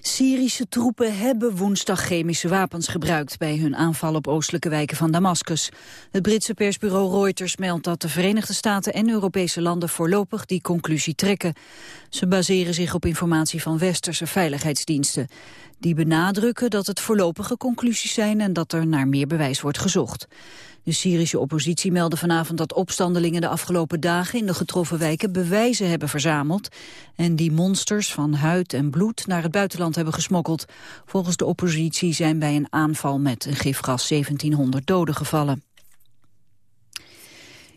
Syrische troepen hebben woensdag chemische wapens gebruikt... bij hun aanval op oostelijke wijken van Damascus. Het Britse persbureau Reuters meldt dat de Verenigde Staten... en Europese landen voorlopig die conclusie trekken. Ze baseren zich op informatie van westerse veiligheidsdiensten. Die benadrukken dat het voorlopige conclusies zijn... en dat er naar meer bewijs wordt gezocht. De Syrische oppositie meldde vanavond dat opstandelingen de afgelopen dagen in de getroffen wijken bewijzen hebben verzameld en die monsters van huid en bloed naar het buitenland hebben gesmokkeld. Volgens de oppositie zijn bij een aanval met een gifgas 1700 doden gevallen.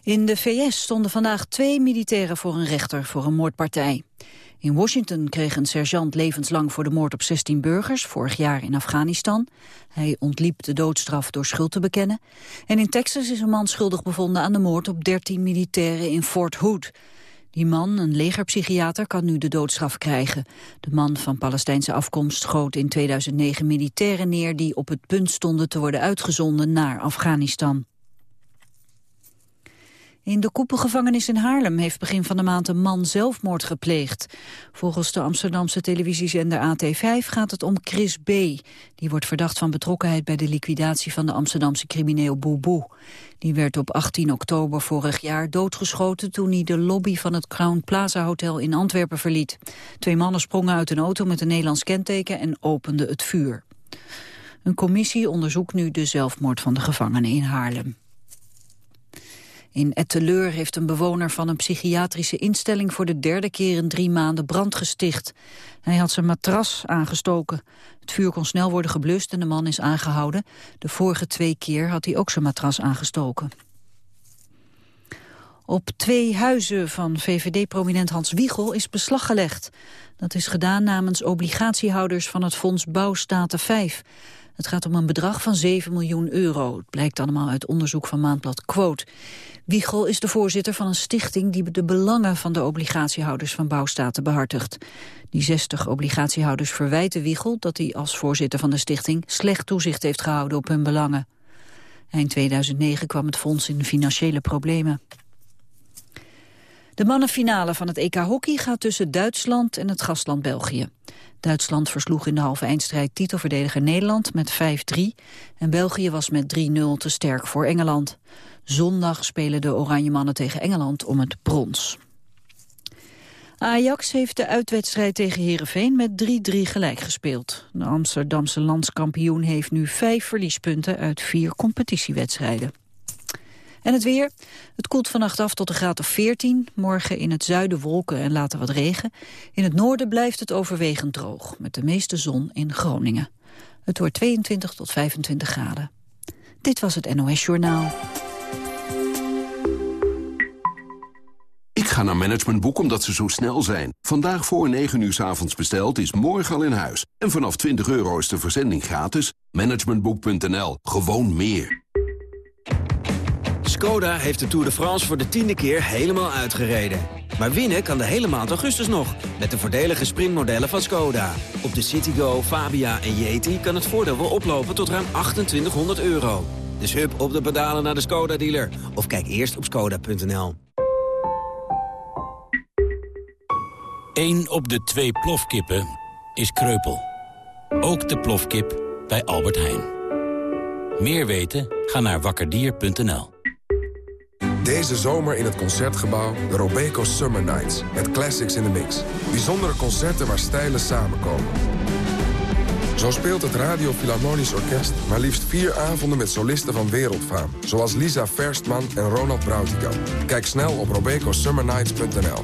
In de VS stonden vandaag twee militairen voor een rechter voor een moordpartij. In Washington kreeg een sergeant levenslang voor de moord op 16 burgers, vorig jaar in Afghanistan. Hij ontliep de doodstraf door schuld te bekennen. En in Texas is een man schuldig bevonden aan de moord op 13 militairen in Fort Hood. Die man, een legerpsychiater, kan nu de doodstraf krijgen. De man van Palestijnse afkomst schoot in 2009 militairen neer... die op het punt stonden te worden uitgezonden naar Afghanistan. In de koepelgevangenis in Haarlem heeft begin van de maand een man zelfmoord gepleegd. Volgens de Amsterdamse televisiezender AT5 gaat het om Chris B. Die wordt verdacht van betrokkenheid bij de liquidatie van de Amsterdamse crimineel Boeboe. Die werd op 18 oktober vorig jaar doodgeschoten toen hij de lobby van het Crown Plaza Hotel in Antwerpen verliet. Twee mannen sprongen uit een auto met een Nederlands kenteken en openden het vuur. Een commissie onderzoekt nu de zelfmoord van de gevangenen in Haarlem. In Etteleur heeft een bewoner van een psychiatrische instelling voor de derde keer in drie maanden brand gesticht. Hij had zijn matras aangestoken. Het vuur kon snel worden geblust en de man is aangehouden. De vorige twee keer had hij ook zijn matras aangestoken. Op twee huizen van VVD-prominent Hans Wiegel is beslag gelegd. Dat is gedaan namens obligatiehouders van het fonds Bouwstaten 5. Het gaat om een bedrag van 7 miljoen euro. Het blijkt allemaal uit onderzoek van Maandblad Quote. Wiegel is de voorzitter van een stichting die de belangen van de obligatiehouders van bouwstaten behartigt. Die 60 obligatiehouders verwijten Wiegel dat hij als voorzitter van de stichting slecht toezicht heeft gehouden op hun belangen. Eind 2009 kwam het fonds in financiële problemen. De mannenfinale van het EK Hockey gaat tussen Duitsland en het gastland België. Duitsland versloeg in de halve eindstrijd titelverdediger Nederland met 5-3... en België was met 3-0 te sterk voor Engeland. Zondag spelen de Oranje Mannen tegen Engeland om het brons. Ajax heeft de uitwedstrijd tegen Heerenveen met 3-3 gelijk gespeeld. De Amsterdamse landskampioen heeft nu vijf verliespunten uit vier competitiewedstrijden. En het weer. Het koelt vannacht af tot een graad of 14. Morgen in het zuiden wolken en later wat regen. In het noorden blijft het overwegend droog. Met de meeste zon in Groningen. Het wordt 22 tot 25 graden. Dit was het NOS Journaal. Ik ga naar Managementboek omdat ze zo snel zijn. Vandaag voor 9 uur s avonds besteld is morgen al in huis. En vanaf 20 euro is de verzending gratis. Managementboek.nl. Gewoon meer. Skoda heeft de Tour de France voor de tiende keer helemaal uitgereden. Maar winnen kan de hele maand augustus nog, met de voordelige sprintmodellen van Skoda. Op de Citigo, Fabia en Yeti kan het voordeel wel oplopen tot ruim 2800 euro. Dus hup op de pedalen naar de Skoda-dealer. Of kijk eerst op skoda.nl. Eén op de twee plofkippen is kreupel. Ook de plofkip bij Albert Heijn. Meer weten? Ga naar wakkerdier.nl. Deze zomer in het Concertgebouw de Robeco Summer Nights. Met classics in the mix. Bijzondere concerten waar stijlen samenkomen. Zo speelt het Radio Philharmonisch Orkest maar liefst vier avonden met solisten van wereldfaam. Zoals Lisa Verstman en Ronald Brautigam. Kijk snel op robecosummernights.nl.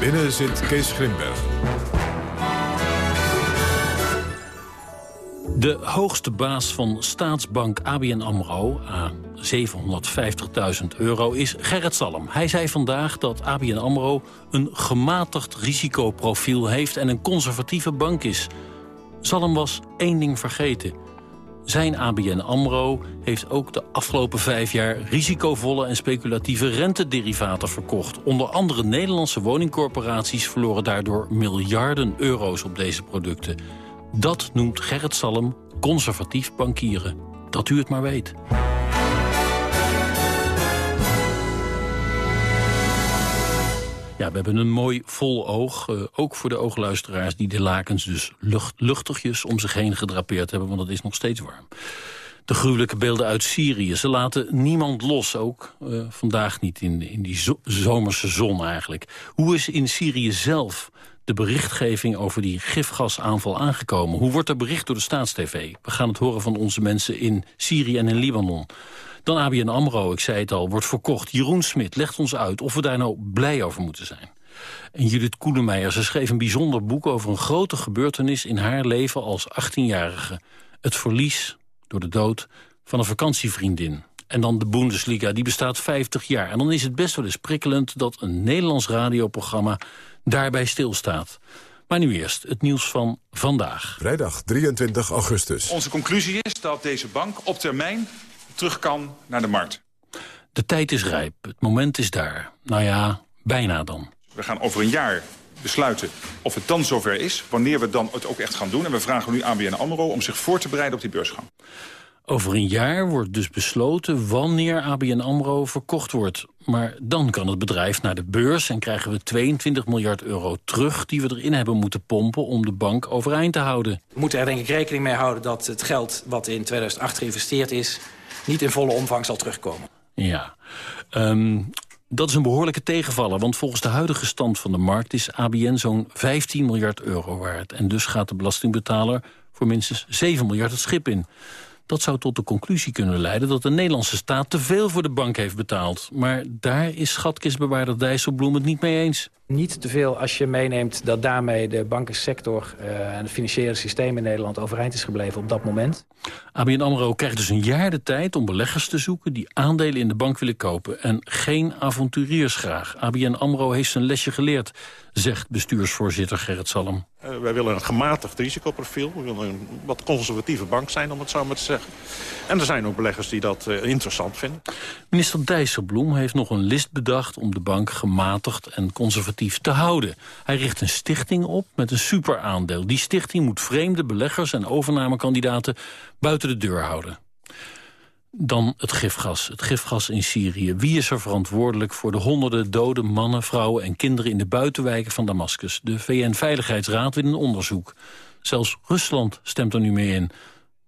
Binnen zit Kees Grimberg. De hoogste baas van staatsbank ABN AMRO, aan 750.000 euro, is Gerrit Salm. Hij zei vandaag dat ABN AMRO een gematigd risicoprofiel heeft... en een conservatieve bank is. Salm was één ding vergeten. Zijn ABN AMRO heeft ook de afgelopen vijf jaar... risicovolle en speculatieve rentederivaten verkocht. Onder andere Nederlandse woningcorporaties... verloren daardoor miljarden euro's op deze producten... Dat noemt Gerrit Salm conservatief bankieren. Dat u het maar weet. Ja, we hebben een mooi vol oog. Uh, ook voor de oogluisteraars die de lakens dus lucht, luchtigjes om zich heen gedrapeerd hebben. Want het is nog steeds warm. De gruwelijke beelden uit Syrië. Ze laten niemand los, ook uh, vandaag niet in, in die zo zomerse zon eigenlijk. Hoe is in Syrië zelf de berichtgeving over die gifgasaanval aangekomen? Hoe wordt er bericht door de staatstv? We gaan het horen van onze mensen in Syrië en in Libanon. Dan ABN AMRO, ik zei het al, wordt verkocht. Jeroen Smit legt ons uit of we daar nou blij over moeten zijn. En Judith Koelemeijer, ze schreef een bijzonder boek... over een grote gebeurtenis in haar leven als 18-jarige. Het verlies door de dood van een vakantievriendin. En dan de Bundesliga, die bestaat 50 jaar. En dan is het best wel eens prikkelend dat een Nederlands radioprogramma daarbij stilstaat. Maar nu eerst het nieuws van vandaag. Vrijdag 23 augustus. Onze conclusie is dat deze bank op termijn terug kan naar de markt. De tijd is rijp, het moment is daar. Nou ja, bijna dan. We gaan over een jaar besluiten of het dan zover is... wanneer we dan het ook echt gaan doen. En we vragen nu ABN AMRO om zich voor te bereiden op die beursgang. Over een jaar wordt dus besloten wanneer ABN AMRO verkocht wordt. Maar dan kan het bedrijf naar de beurs en krijgen we 22 miljard euro terug... die we erin hebben moeten pompen om de bank overeind te houden. We moeten er denk ik rekening mee houden dat het geld wat in 2008 geïnvesteerd is... niet in volle omvang zal terugkomen. Ja, um, dat is een behoorlijke tegenvaller, want volgens de huidige stand van de markt... is ABN zo'n 15 miljard euro waard. En dus gaat de belastingbetaler voor minstens 7 miljard het schip in. Dat zou tot de conclusie kunnen leiden dat de Nederlandse staat te veel voor de bank heeft betaald. Maar daar is schatkistbewaarder Dijsselbloem het niet mee eens. Niet te veel als je meeneemt dat daarmee de bankensector uh, en het financiële systeem in Nederland overeind is gebleven op dat moment. ABN AMRO krijgt dus een jaar de tijd om beleggers te zoeken die aandelen in de bank willen kopen. En geen avonturiers graag. ABN AMRO heeft zijn lesje geleerd, zegt bestuursvoorzitter Gerrit Salm. Uh, wij willen een gematigd risicoprofiel. We willen een wat conservatieve bank zijn, om het zo maar te zeggen. En er zijn ook beleggers die dat uh, interessant vinden. Minister Dijsselbloem heeft nog een list bedacht om de bank gematigd en conservatief te houden. Hij richt een stichting op met een superaandeel. Die stichting moet vreemde beleggers en overnamekandidaten buiten de deur houden. Dan het gifgas. Het gifgas in Syrië. Wie is er verantwoordelijk voor de honderden dode mannen, vrouwen en kinderen in de buitenwijken van Damascus? De VN-veiligheidsraad wil een onderzoek. Zelfs Rusland stemt er nu mee in.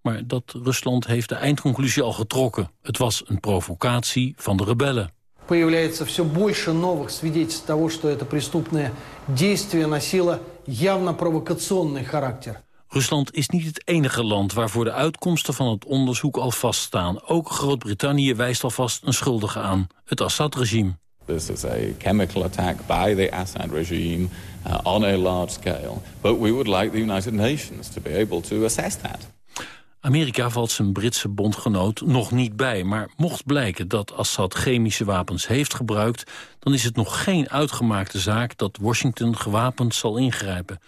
Maar dat Rusland heeft de eindconclusie al getrokken. Het was een provocatie van de rebellen Появляется все больше новых свидетельств того, что это преступное действие носило явно провокационный характер. Rusland is niet het enige land waarvoor de uitkomsten van het onderzoek al vaststaan. Ook Groot-Brittannië wijst alvast een schuldige aan, het Assad-regime. This is a chemical attack by the Assad regime uh, on a large scale. But we would like the United Nations to be able to assess that. Amerika valt zijn Britse bondgenoot nog niet bij. Maar mocht blijken dat Assad chemische wapens heeft gebruikt... dan is het nog geen uitgemaakte zaak dat Washington gewapend zal ingrijpen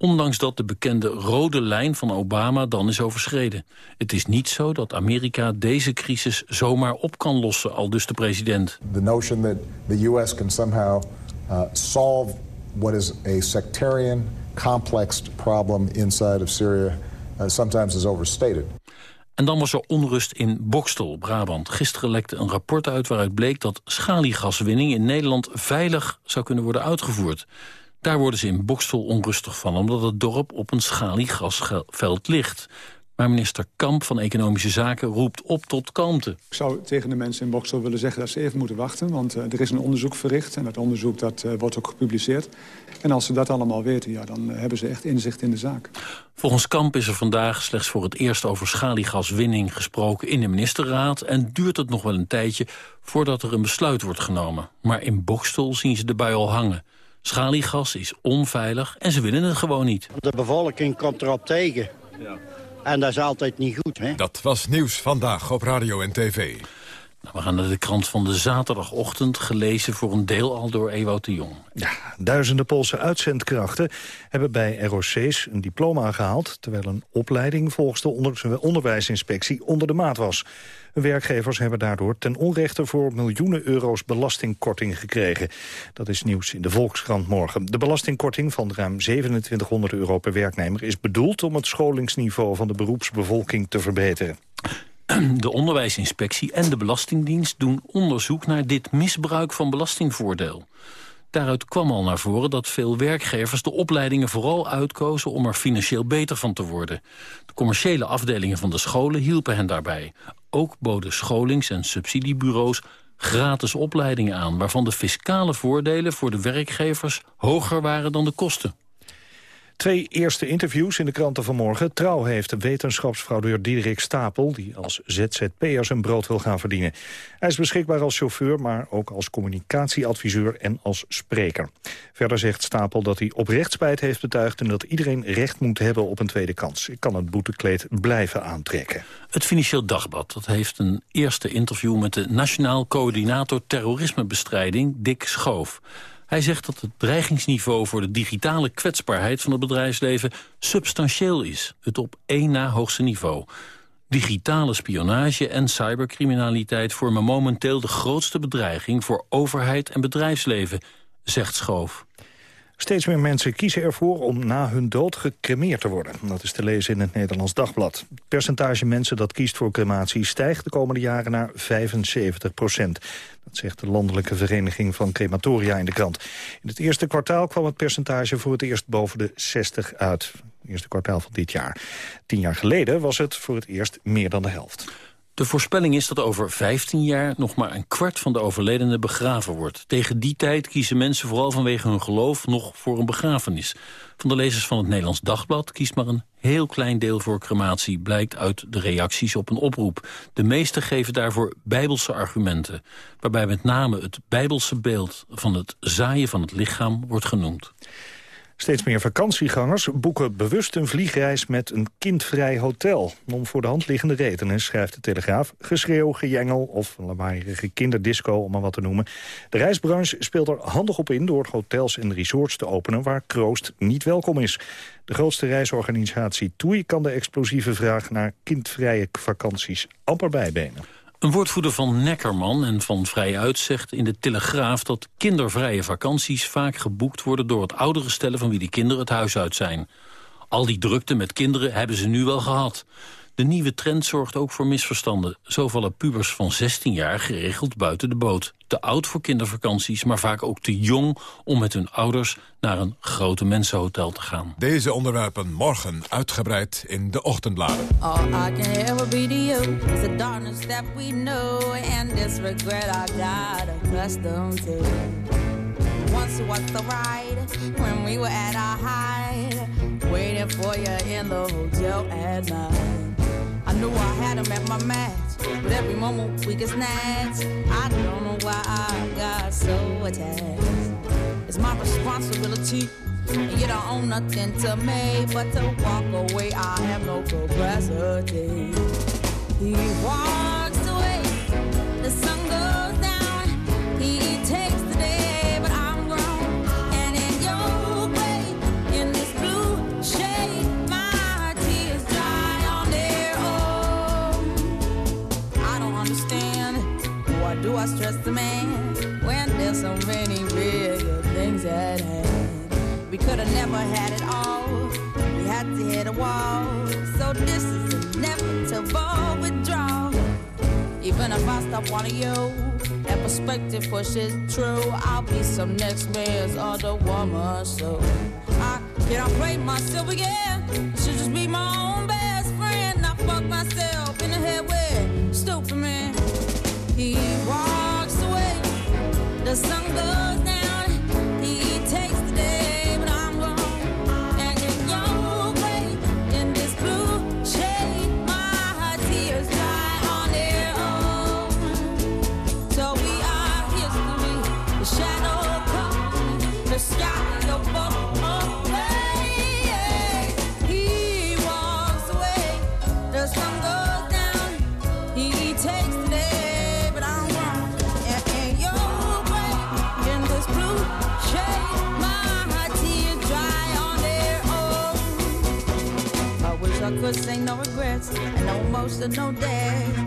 ondanks dat de bekende rode lijn van Obama dan is overschreden. Het is niet zo dat Amerika deze crisis zomaar op kan lossen, al dus de president. The notion that the US can somehow uh, solve what is a sectarian, complex problem inside of Syria sometimes is overstated. En dan was er onrust in Bokstel, Brabant. Gisteren lekte een rapport uit waaruit bleek dat schaliegaswinning in Nederland veilig zou kunnen worden uitgevoerd. Daar worden ze in Bokstel onrustig van, omdat het dorp op een schaliegasveld ligt. Maar minister Kamp van Economische Zaken roept op tot kalmte. Ik zou tegen de mensen in Bokstel willen zeggen dat ze even moeten wachten. Want uh, er is een onderzoek verricht en dat onderzoek dat, uh, wordt ook gepubliceerd. En als ze dat allemaal weten, ja, dan uh, hebben ze echt inzicht in de zaak. Volgens Kamp is er vandaag slechts voor het eerst over schaliegaswinning gesproken in de ministerraad. En duurt het nog wel een tijdje voordat er een besluit wordt genomen. Maar in Bokstel zien ze de bui al hangen. Schaliegas is onveilig en ze willen het gewoon niet. De bevolking komt erop tegen. Ja. En dat is altijd niet goed, hè? Dat was Nieuws Vandaag op Radio en TV. Nou, we gaan naar de krant van de zaterdagochtend, gelezen voor een deel al door Ewout de Jong. Ja, duizenden Poolse uitzendkrachten hebben bij ROC's een diploma gehaald... terwijl een opleiding volgens de onderwijsinspectie onder de maat was. Werkgevers hebben daardoor ten onrechte voor miljoenen euro's belastingkorting gekregen. Dat is nieuws in de Volkskrant morgen. De belastingkorting van ruim 2700 euro per werknemer is bedoeld om het scholingsniveau van de beroepsbevolking te verbeteren. De onderwijsinspectie en de Belastingdienst doen onderzoek naar dit misbruik van belastingvoordeel. Daaruit kwam al naar voren dat veel werkgevers de opleidingen vooral uitkozen om er financieel beter van te worden. De commerciële afdelingen van de scholen hielpen hen daarbij. Ook boden scholings- en subsidiebureaus gratis opleidingen aan... waarvan de fiscale voordelen voor de werkgevers hoger waren dan de kosten. Twee eerste interviews in de kranten vanmorgen. Trouw heeft de wetenschapsfraudeur Diederik Stapel... die als ZZP'er zijn brood wil gaan verdienen. Hij is beschikbaar als chauffeur, maar ook als communicatieadviseur en als spreker. Verder zegt Stapel dat hij oprecht spijt heeft betuigd... en dat iedereen recht moet hebben op een tweede kans. Ik kan het boetekleed blijven aantrekken. Het Financieel Dagblad dat heeft een eerste interview... met de Nationaal Coördinator Terrorismebestrijding, Dick Schoof. Hij zegt dat het dreigingsniveau voor de digitale kwetsbaarheid van het bedrijfsleven substantieel is. Het op één na hoogste niveau. Digitale spionage en cybercriminaliteit vormen momenteel de grootste bedreiging voor overheid en bedrijfsleven, zegt Schoof. Steeds meer mensen kiezen ervoor om na hun dood gecremeerd te worden. Dat is te lezen in het Nederlands Dagblad. Het percentage mensen dat kiest voor crematie stijgt de komende jaren naar 75 procent. Dat zegt de Landelijke Vereniging van Crematoria in de krant. In het eerste kwartaal kwam het percentage voor het eerst boven de 60 uit. Het eerste kwartaal van dit jaar. Tien jaar geleden was het voor het eerst meer dan de helft. De voorspelling is dat over 15 jaar nog maar een kwart van de overledenen begraven wordt. Tegen die tijd kiezen mensen vooral vanwege hun geloof nog voor een begrafenis. Van de lezers van het Nederlands Dagblad kiest maar een heel klein deel voor crematie... blijkt uit de reacties op een oproep. De meesten geven daarvoor bijbelse argumenten... waarbij met name het bijbelse beeld van het zaaien van het lichaam wordt genoemd. Steeds meer vakantiegangers boeken bewust een vliegreis met een kindvrij hotel. Om voor de hand liggende redenen, schrijft de Telegraaf. Geschreeuw, gejengel of een lawaaierige kinderdisco, om maar wat te noemen. De reisbranche speelt er handig op in door hotels en resorts te openen... waar kroost niet welkom is. De grootste reisorganisatie TUI kan de explosieve vraag naar kindvrije vakanties amper bijbenen. Een woordvoerder van Neckerman en van Vrijuit zegt in de Telegraaf... dat kindervrije vakanties vaak geboekt worden door het oudere stellen... van wie de kinderen het huis uit zijn. Al die drukte met kinderen hebben ze nu wel gehad. De nieuwe trend zorgt ook voor misverstanden. Zo vallen pubers van 16 jaar geregeld buiten de boot. Te oud voor kindervakanties, maar vaak ook te jong... om met hun ouders naar een grote mensenhotel te gaan. Deze onderwerpen morgen uitgebreid in de ochtendbladen. All I can ever be to you is the darkness that we know... and this regret I got accustomed to. Once was the ride when we were at our height... waiting for you in the hotel at night. I knew I had him at my match, but every moment we get snatched. I don't know why I got so attached. It's my responsibility, and you don't own nothing to me but to walk away. I have no capacity. He walks away, the sun goes down. I stress the man when there's so many bigger things at hand. We could have never had it all. We had to hit a wall. So this is inevitable withdrawal. Even if I stop wanting you, that perspective pushes true. I'll be some next man's other woman. So I cannot play myself again. I should just be my own best The goes no day.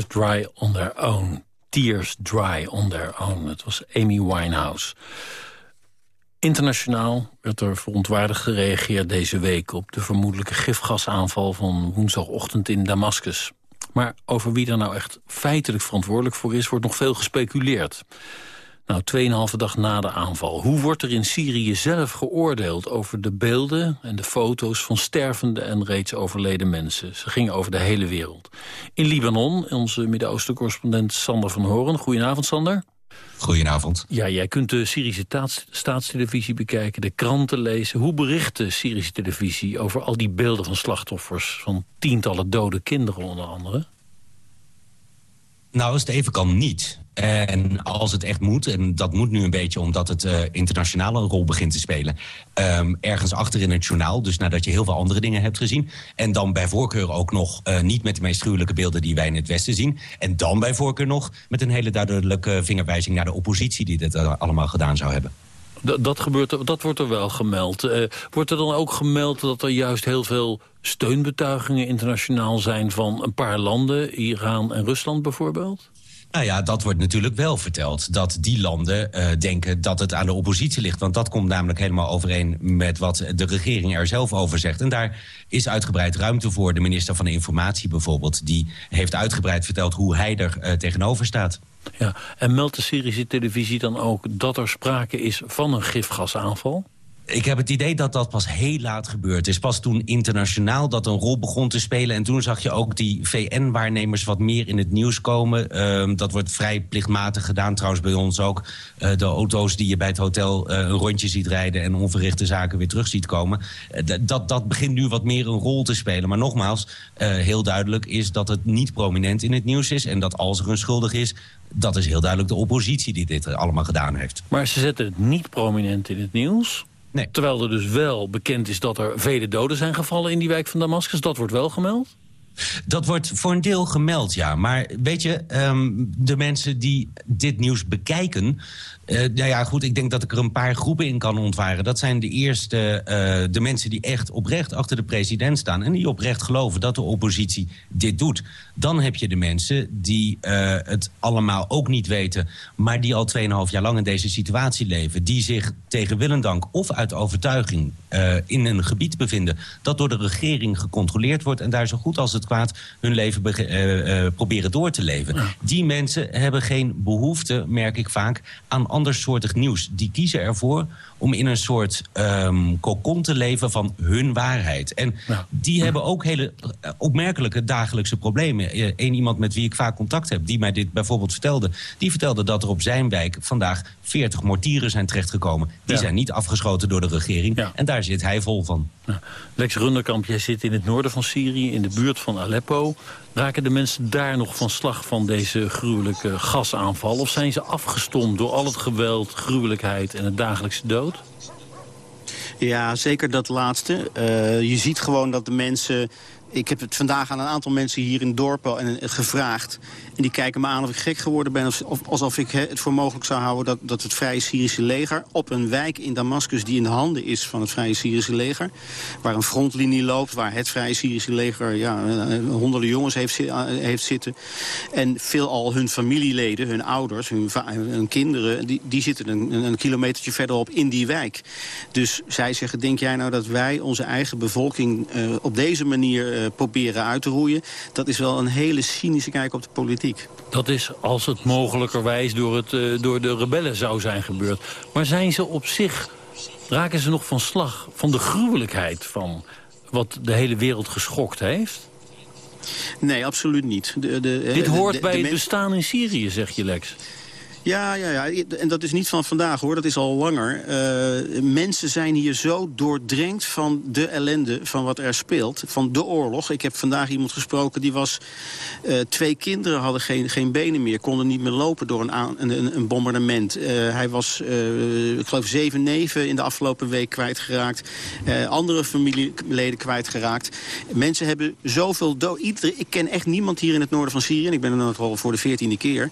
Tears Dry on Their Own. Tears Dry on Their Own. Het was Amy Winehouse. Internationaal werd er verontwaardigd gereageerd deze week... op de vermoedelijke gifgasaanval van woensdagochtend in Damascus. Maar over wie daar nou echt feitelijk verantwoordelijk voor is... wordt nog veel gespeculeerd. Nou, tweeënhalve dag na de aanval. Hoe wordt er in Syrië zelf geoordeeld over de beelden en de foto's van stervende en reeds overleden mensen? Ze gingen over de hele wereld. In Libanon, onze Midden-Oosten-correspondent Sander van Horen. Goedenavond, Sander. Goedenavond. Ja, jij kunt de Syrische taats- staatstelevisie bekijken, de kranten lezen. Hoe bericht de Syrische televisie over al die beelden van slachtoffers... van tientallen dode kinderen onder andere? Nou, als het even kan, niet. En als het echt moet, en dat moet nu een beetje omdat het uh, internationaal een rol begint te spelen... Um, ergens achter in het journaal, dus nadat je heel veel andere dingen hebt gezien... en dan bij voorkeur ook nog uh, niet met de meest gruwelijke beelden die wij in het Westen zien... en dan bij voorkeur nog met een hele duidelijke vingerwijzing naar de oppositie... die dit uh, allemaal gedaan zou hebben. Dat, gebeurt, dat wordt er wel gemeld. Uh, wordt er dan ook gemeld dat er juist heel veel steunbetuigingen internationaal zijn... van een paar landen, Iran en Rusland bijvoorbeeld? Nou ja, dat wordt natuurlijk wel verteld. Dat die landen uh, denken dat het aan de oppositie ligt. Want dat komt namelijk helemaal overeen met wat de regering er zelf over zegt. En daar is uitgebreid ruimte voor. De minister van Informatie bijvoorbeeld... die heeft uitgebreid verteld hoe hij er uh, tegenover staat. Ja, en meldt de Syrische televisie dan ook dat er sprake is van een gifgasaanval? Ik heb het idee dat dat pas heel laat gebeurd is. Pas toen internationaal dat een rol begon te spelen. En toen zag je ook die VN-waarnemers wat meer in het nieuws komen. Uh, dat wordt vrij plichtmatig gedaan, trouwens bij ons ook. Uh, de auto's die je bij het hotel uh, een rondje ziet rijden... en onverrichte zaken weer terug ziet komen. Uh, dat, dat begint nu wat meer een rol te spelen. Maar nogmaals, heel duidelijk is dat het niet prominent in het nieuws is... en dat als er een schuldig is, dat is heel duidelijk de oppositie die dit allemaal gedaan heeft. Maar ze zetten het niet prominent in het nieuws... Nee. Terwijl er dus wel bekend is dat er vele doden zijn gevallen in die wijk van Damascus. Dat wordt wel gemeld? Dat wordt voor een deel gemeld, ja. Maar weet je, um, de mensen die dit nieuws bekijken... Uh, nou ja, goed, ik denk dat ik er een paar groepen in kan ontwaren. Dat zijn de eerste, uh, de mensen die echt oprecht achter de president staan... en die oprecht geloven dat de oppositie dit doet. Dan heb je de mensen die uh, het allemaal ook niet weten... maar die al 2,5 jaar lang in deze situatie leven. Die zich tegen willendank of uit overtuiging in een gebied bevinden... dat door de regering gecontroleerd wordt... en daar zo goed als het kwaad hun leven proberen door te leven. Die mensen hebben geen behoefte, merk ik vaak, aan andersoortig nieuws. Die kiezen ervoor om in een soort um, kokon te leven van hun waarheid. En ja. die hebben ook hele opmerkelijke dagelijkse problemen. Eén iemand met wie ik vaak contact heb, die mij dit bijvoorbeeld vertelde... die vertelde dat er op zijn wijk vandaag 40 mortieren zijn terechtgekomen. Die ja. zijn niet afgeschoten door de regering. En daar zit hij vol van. Lex Runderkamp, jij zit in het noorden van Syrië, in de buurt van Aleppo. Raken de mensen daar nog van slag van deze gruwelijke gasaanval? Of zijn ze afgestomd door al het geweld, gruwelijkheid en het dagelijkse dood? Ja, zeker dat laatste. Uh, je ziet gewoon dat de mensen Ik heb het vandaag aan een aantal mensen hier in dorpen en, gevraagd. En die kijken me aan of ik gek geworden ben. Of, alsof ik het voor mogelijk zou houden dat, dat het Vrije Syrische leger... op een wijk in Damascus die in de handen is van het Vrije Syrische leger... waar een frontlinie loopt, waar het Vrije Syrische leger... Ja, honderden jongens heeft, heeft zitten. En veelal hun familieleden, hun ouders, hun, kinderen... Die, die zitten een, een kilometertje verderop in die wijk. Dus zij zeggen, denk jij nou dat wij onze eigen bevolking... Uh, op deze manier proberen uit te roeien? Dat is wel een hele cynische kijk op de politiek. Dat is als het mogelijkerwijs door, het, uh, door de rebellen zou zijn gebeurd. Maar zijn ze op zich, raken ze nog van slag van de gruwelijkheid van wat de hele wereld geschokt heeft? Nee, absoluut niet. De, de, Dit hoort bij het bestaan in Syrië, zeg je Lex. Ja, ja, ja, en dat is niet van vandaag hoor, dat is al langer. Uh, mensen zijn hier zo doordrenkt van de ellende van wat er speelt. Van de oorlog. Ik heb vandaag iemand gesproken die was... Uh, twee kinderen hadden geen, geen benen meer, konden niet meer lopen door een, een, een bombardement. Uh, hij was, ik geloof, zeven neven in de afgelopen week kwijtgeraakt. andere familieleden kwijtgeraakt. Mensen hebben zoveel dood. Ik ken echt niemand hier in het noorden van Syrië, en ik ben er al voor de veertiende keer...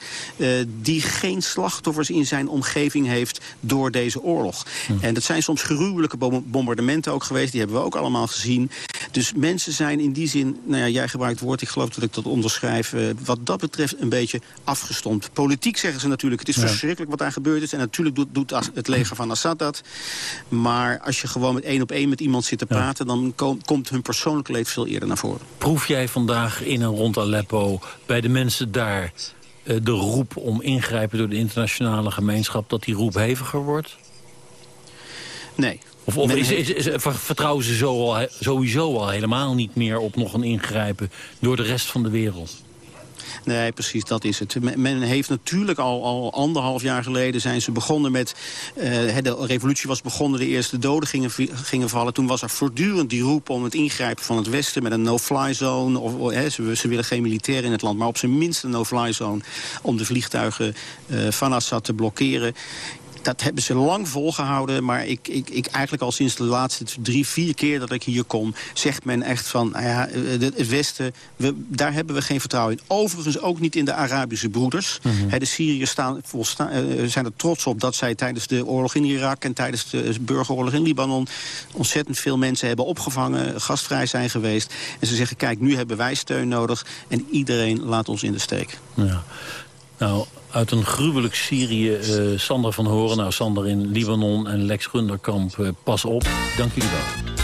die geen slachtoffers in zijn omgeving heeft door deze oorlog. Hm. En dat zijn soms gruwelijke bombardementen ook geweest. Die hebben we ook allemaal gezien. Dus mensen zijn in die zin, nou ja, jij gebruikt het woord, ik geloof dat ik dat onderschrijf, uh, wat dat betreft een beetje afgestompt. Politiek zeggen ze natuurlijk, het is verschrikkelijk wat daar gebeurd is. En natuurlijk doet, doet het leger van Assad dat. Maar als je gewoon met één op één met iemand zit te praten, dan komt hun persoonlijk leed veel eerder naar voren. Proef jij vandaag in en rond Aleppo bij de mensen daar eh, de roep om ingrijpen door de internationale gemeenschap... dat die roep heviger wordt? Nee. Of, of is, is, vertrouwen ze zo al, sowieso al helemaal niet meer op nog een ingrijpen... door de rest van de wereld? Nee, precies, dat is het. Men heeft natuurlijk al, al anderhalf jaar geleden zijn ze begonnen met... Uh, de revolutie was begonnen, de eerste doden gingen, vallen. Toen was er voortdurend die roep om het ingrijpen van het Westen... met een no-fly zone. Of, ze, willen geen militairen in het land, maar op zijn minst een no-fly zone... om de vliegtuigen uh, van Assad te blokkeren dat hebben ze lang volgehouden. Maar ik, ik, ik eigenlijk al sinds de laatste drie, vier keer dat ik hier kom... zegt men echt van, nou ja, het Westen, we, daar hebben we geen vertrouwen in. Overigens ook niet in de Arabische broeders. Mhm. de Syriërs staan, volsta, uh, zijn er trots op dat zij tijdens de oorlog in Irak... en tijdens de burgeroorlog in Libanon... ontzettend veel mensen hebben opgevangen, gastvrij zijn geweest. En ze zeggen, kijk, nu hebben wij steun nodig... en iedereen laat ons in de steek. Ja. Nou, uit een gruwelijk Syrië, uh, Sander van Horen. Nou, Sander in Libanon en Lex Runderkamp, uh, pas op. Dank jullie wel.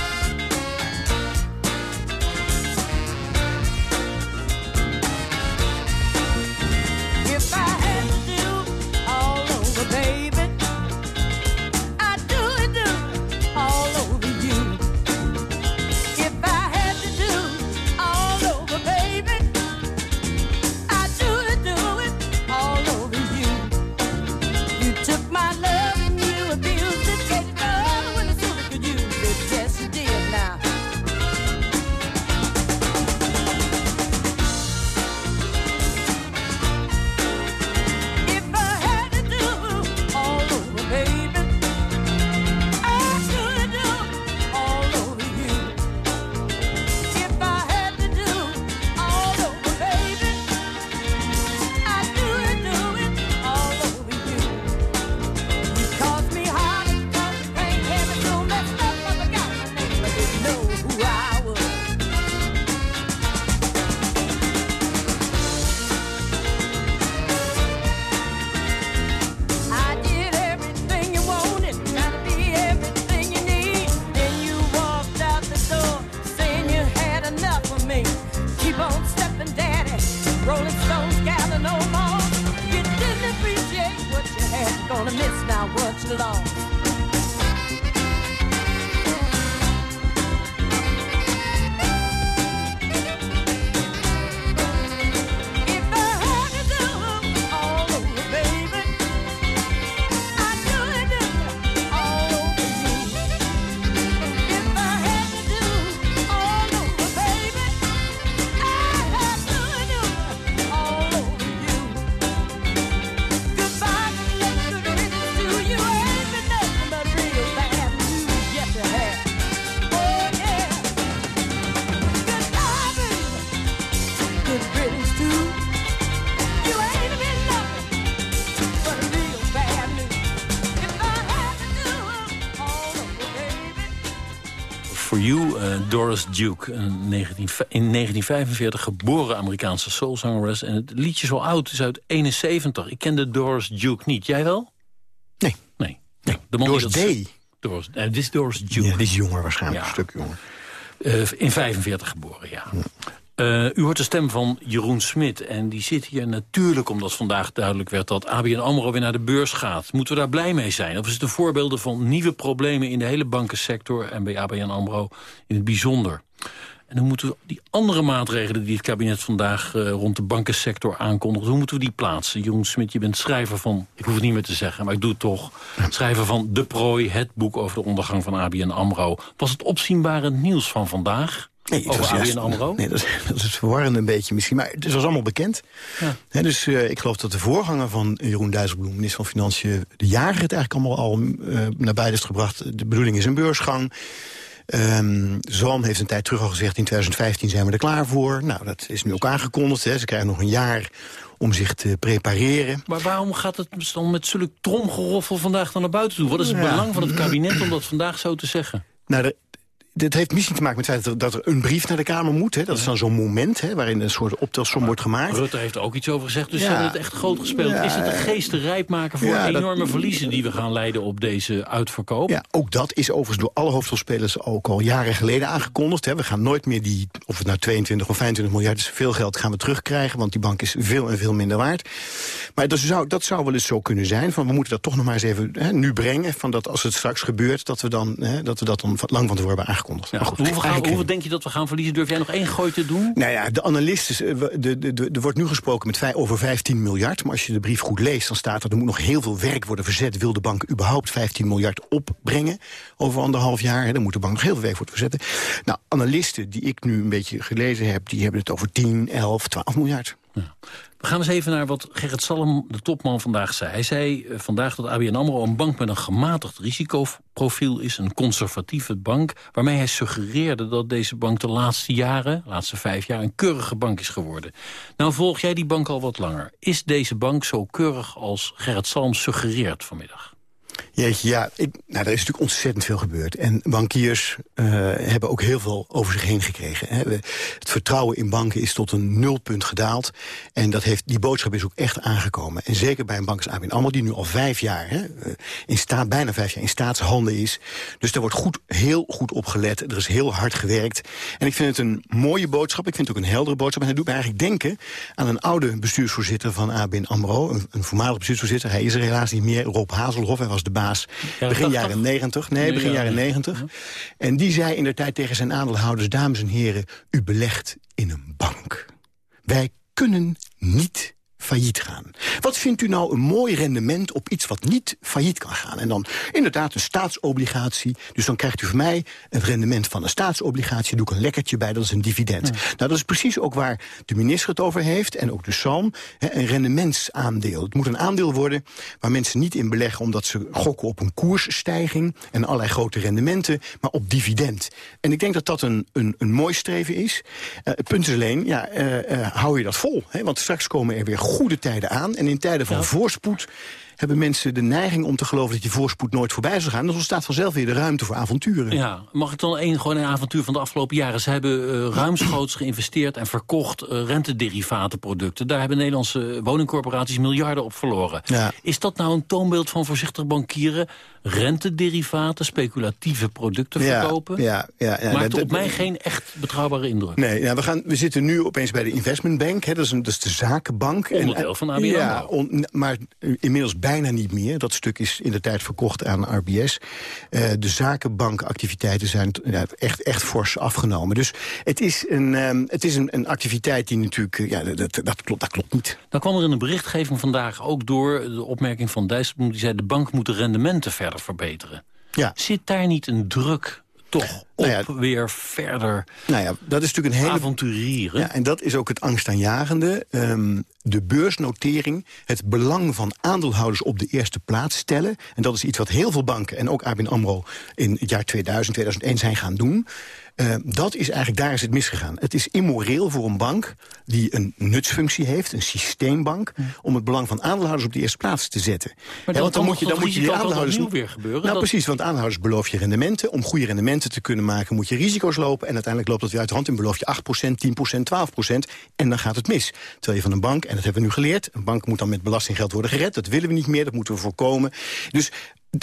Duke. Een 19, in 1945 geboren Amerikaanse soulzangeres. En het liedje zo oud is uit 71. Ik kende Doris Duke niet. Jij wel? Nee. Nee. nee. De man Doris Day. Doris, uh, dit is Doris Duke. Ja, die is jonger waarschijnlijk, Ja. een stuk jonger. Uh, in 45 geboren, ja. Uh, u hoort de stem van Jeroen Smit. En die zit hier natuurlijk omdat vandaag duidelijk werd... dat ABN AMRO weer naar de beurs gaat. Moeten we daar blij mee zijn? Of is het een voorbeelden van nieuwe problemen... in de hele bankensector en bij ABN AMRO in het bijzonder? En hoe moeten we die andere maatregelen die het kabinet vandaag... Uh, rond de bankensector aankondigt, hoe moeten we die plaatsen? Jeroen Smit, je bent schrijver van, ik hoef het niet meer te zeggen... maar ik doe het toch, schrijver van De Prooi... het boek over de ondergang van ABN AMRO. Was het opzienbare nieuws van vandaag... Nee, het over juist- AMRO? Nee, dat, is- dat is verwarrend een beetje misschien. Maar het was allemaal bekend. Ja. Dus eh, ik geloof dat de voorganger van Jeroen Dijsselbloem... minister van Financiën, de jager het eigenlijk allemaal al eh, naar buiten heeft gebracht. De bedoeling is een beursgang. Ehm Zalm heeft een tijd terug al gezegd... in 2015 zijn we er klaar voor. Nou, dat is nu ook aangekondigd. Hè. Ze krijgen nog een jaar om zich te prepareren. Maar waarom gaat het dan met zulk tromgeroffel vandaag dan naar buiten toe? Wat is het Ja. belang van het kabinet om dat vandaag zo te zeggen? Nou, de, dit heeft misschien te maken met het feit dat er, dat er een brief naar de Kamer moet. Hè. Dat is dan zo'n moment hè, waarin een soort optelsom wordt gemaakt. Rutte heeft er ook iets over gezegd, dus Ja. ze hebben het echt groot gespeeld. Ja. Is het een geesten rijp maken voor Ja, dat- enorme verliezen... die we gaan leiden op deze uitverkoop? Ja, ook dat is overigens door alle hoofdrolspelers ook al jaren geleden aangekondigd. Hè. We gaan nooit meer die, of het nou 22 of 25 miljard is, veel geld gaan we terugkrijgen. Want die bank is veel en veel minder waard. Maar dat zou, dat zou wel eens zo kunnen zijn. Van we moeten dat toch nog maar eens even hè, nu brengen. Van dat als het straks gebeurt, dat we, dan, hè, dat, we dat dan lang van tevoren hebben aangekondigd. Ja, goed, hoeveel, gaan, hoeveel denk je dat we gaan verliezen? Durf jij nog één gooi te doen? Nou ja, de analisten, eh, we- de, de, de, er wordt nu gesproken met over 15 miljard. Maar als je de brief goed leest, dan staat er... er moet nog heel veel werk worden verzet. Wil de bank überhaupt 15 miljard opbrengen over anderhalf jaar? Hè, dan moet de bank nog heel veel werk worden verzetten. Nou, analisten die ik nu een beetje gelezen heb... die hebben het over 10, 11, 12 miljard. We gaan eens even naar wat Gerrit Salm, de topman, vandaag zei. Hij zei eh, vandaag dat ABN AMRO een bank met een gematigd risicoprofiel is. Een conservatieve bank, waarmee hij suggereerde dat deze bank de laatste jaren, de laatste vijf jaar, een keurige bank is geworden. Nou volg jij die bank al wat langer. Is deze bank zo keurig als Gerrit Salm suggereert vanmiddag? Jeetje, ja, nou, er is natuurlijk ontzettend veel gebeurd. En bankiers eh, hebben ook heel veel over zich heen gekregen. Hè. Het vertrouwen in banken is tot een nulpunt gedaald. En dat heeft, die boodschap is ook echt aangekomen. En zeker bij een bank als ABN AMRO, die nu al vijf jaar... Hè, eh, in staat, bijna vijf jaar in staatshanden is. Dus daar wordt goed, heel goed op gelet. Er is heel hard gewerkt. En ik vind het een mooie boodschap. Ik vind het ook een heldere boodschap. En het doet me eigenlijk denken aan een oude bestuursvoorzitter van ABN AMRO. Een, voormalig bestuursvoorzitter. Hij is er helaas niet meer. Rob Hazelhoff. Hij was de baas begin 80? jaren 90. Nee, begin Ja, jaren ja. 90. En die zei in de tijd tegen zijn aandeelhouders... dames en heren, u belegt in een bank. Wij kunnen niet failliet gaan. Wat vindt u nou een mooi rendement op iets wat niet failliet kan gaan? En dan inderdaad een staatsobligatie. Dus dan krijgt u van mij het rendement van een staatsobligatie. Doe ik een lekkertje bij, dat is een dividend. Nou, dat is precies ook waar de minister het over heeft. En ook de SAM. Een rendementsaandeel. Het moet een aandeel worden waar mensen niet in beleggen... omdat ze gokken op een koersstijging en allerlei grote rendementen... maar op dividend. En ik denk dat dat een, een, een mooi streven is. Eh, het punt is alleen, ja, eh, eh, hou je dat vol? Hè? Want straks komen er weer goede tijden aan. En in tijden van voorspoed hebben mensen de neiging om te geloven... dat die voorspoed nooit voorbij zal gaan. Dus ontstaat vanzelf weer de ruimte voor avonturen. Ja, mag ik dan één gewoon een avontuur van de afgelopen jaren? Ze hebben eh, ruimschoots geïnvesteerd en verkocht eh, rentederivatenproducten. Daar hebben Nederlandse woningcorporaties miljarden op verloren. Ja. Is dat nou een toonbeeld van voorzichtig bankieren? Rentederivaten, speculatieve producten Ja, verkopen? ja, ja, ja. Maakt op mij geen echt betrouwbare indruk. Nee, ja, we, gaan, we zitten nu opeens bij de investment bank. Hè, dat, is een, dat is de zakenbank. Onderdeel van ABN Ja, on- maar inmiddels bijna niet meer. Dat stuk is in de tijd verkocht aan RBS. Eh, de zakenbankactiviteiten zijn ja, echt, echt fors afgenomen. Dus het is een, ehm, het is een, een activiteit die natuurlijk... eh, ja, dat, dat, dat klopt, dat klopt niet. Dan kwam er in de berichtgeving vandaag ook door de opmerking van Dijsselbloem... die zei de bank moet de rendementen verder verbeteren. Ja. Zit daar niet een druk toch op Nou ja, weer verder Nou ja, dat is natuurlijk een hele... avonturieren? Ja, en dat is ook het angstaanjagende. Ehm de beursnotering, het belang van aandeelhouders op de eerste plaats stellen. En dat is iets wat heel veel banken en ook ABN AMRO in het jaar 2000, 2001 zijn gaan doen. Eh, dat is eigenlijk, daar is het misgegaan. Het is immoreel voor een bank die een nutsfunctie heeft, een systeembank... om het belang van aandeelhouders op de eerste plaats te zetten. dan Ja, want kan moet je, dan moet je die aandeelhouders... weer gebeuren? Nou Dat- precies, want aandeelhouders beloof je rendementen. Om goede rendementen te kunnen kunnen maken... moet je risico's lopen en uiteindelijk loopt dat weer uit de hand... en beloof je 8%, 10%, 12% en dan gaat het mis. Terwijl je van een bank, en dat hebben we nu geleerd... een bank moet dan met belastinggeld worden gered. Dat willen we niet meer, dat moeten we voorkomen. Dus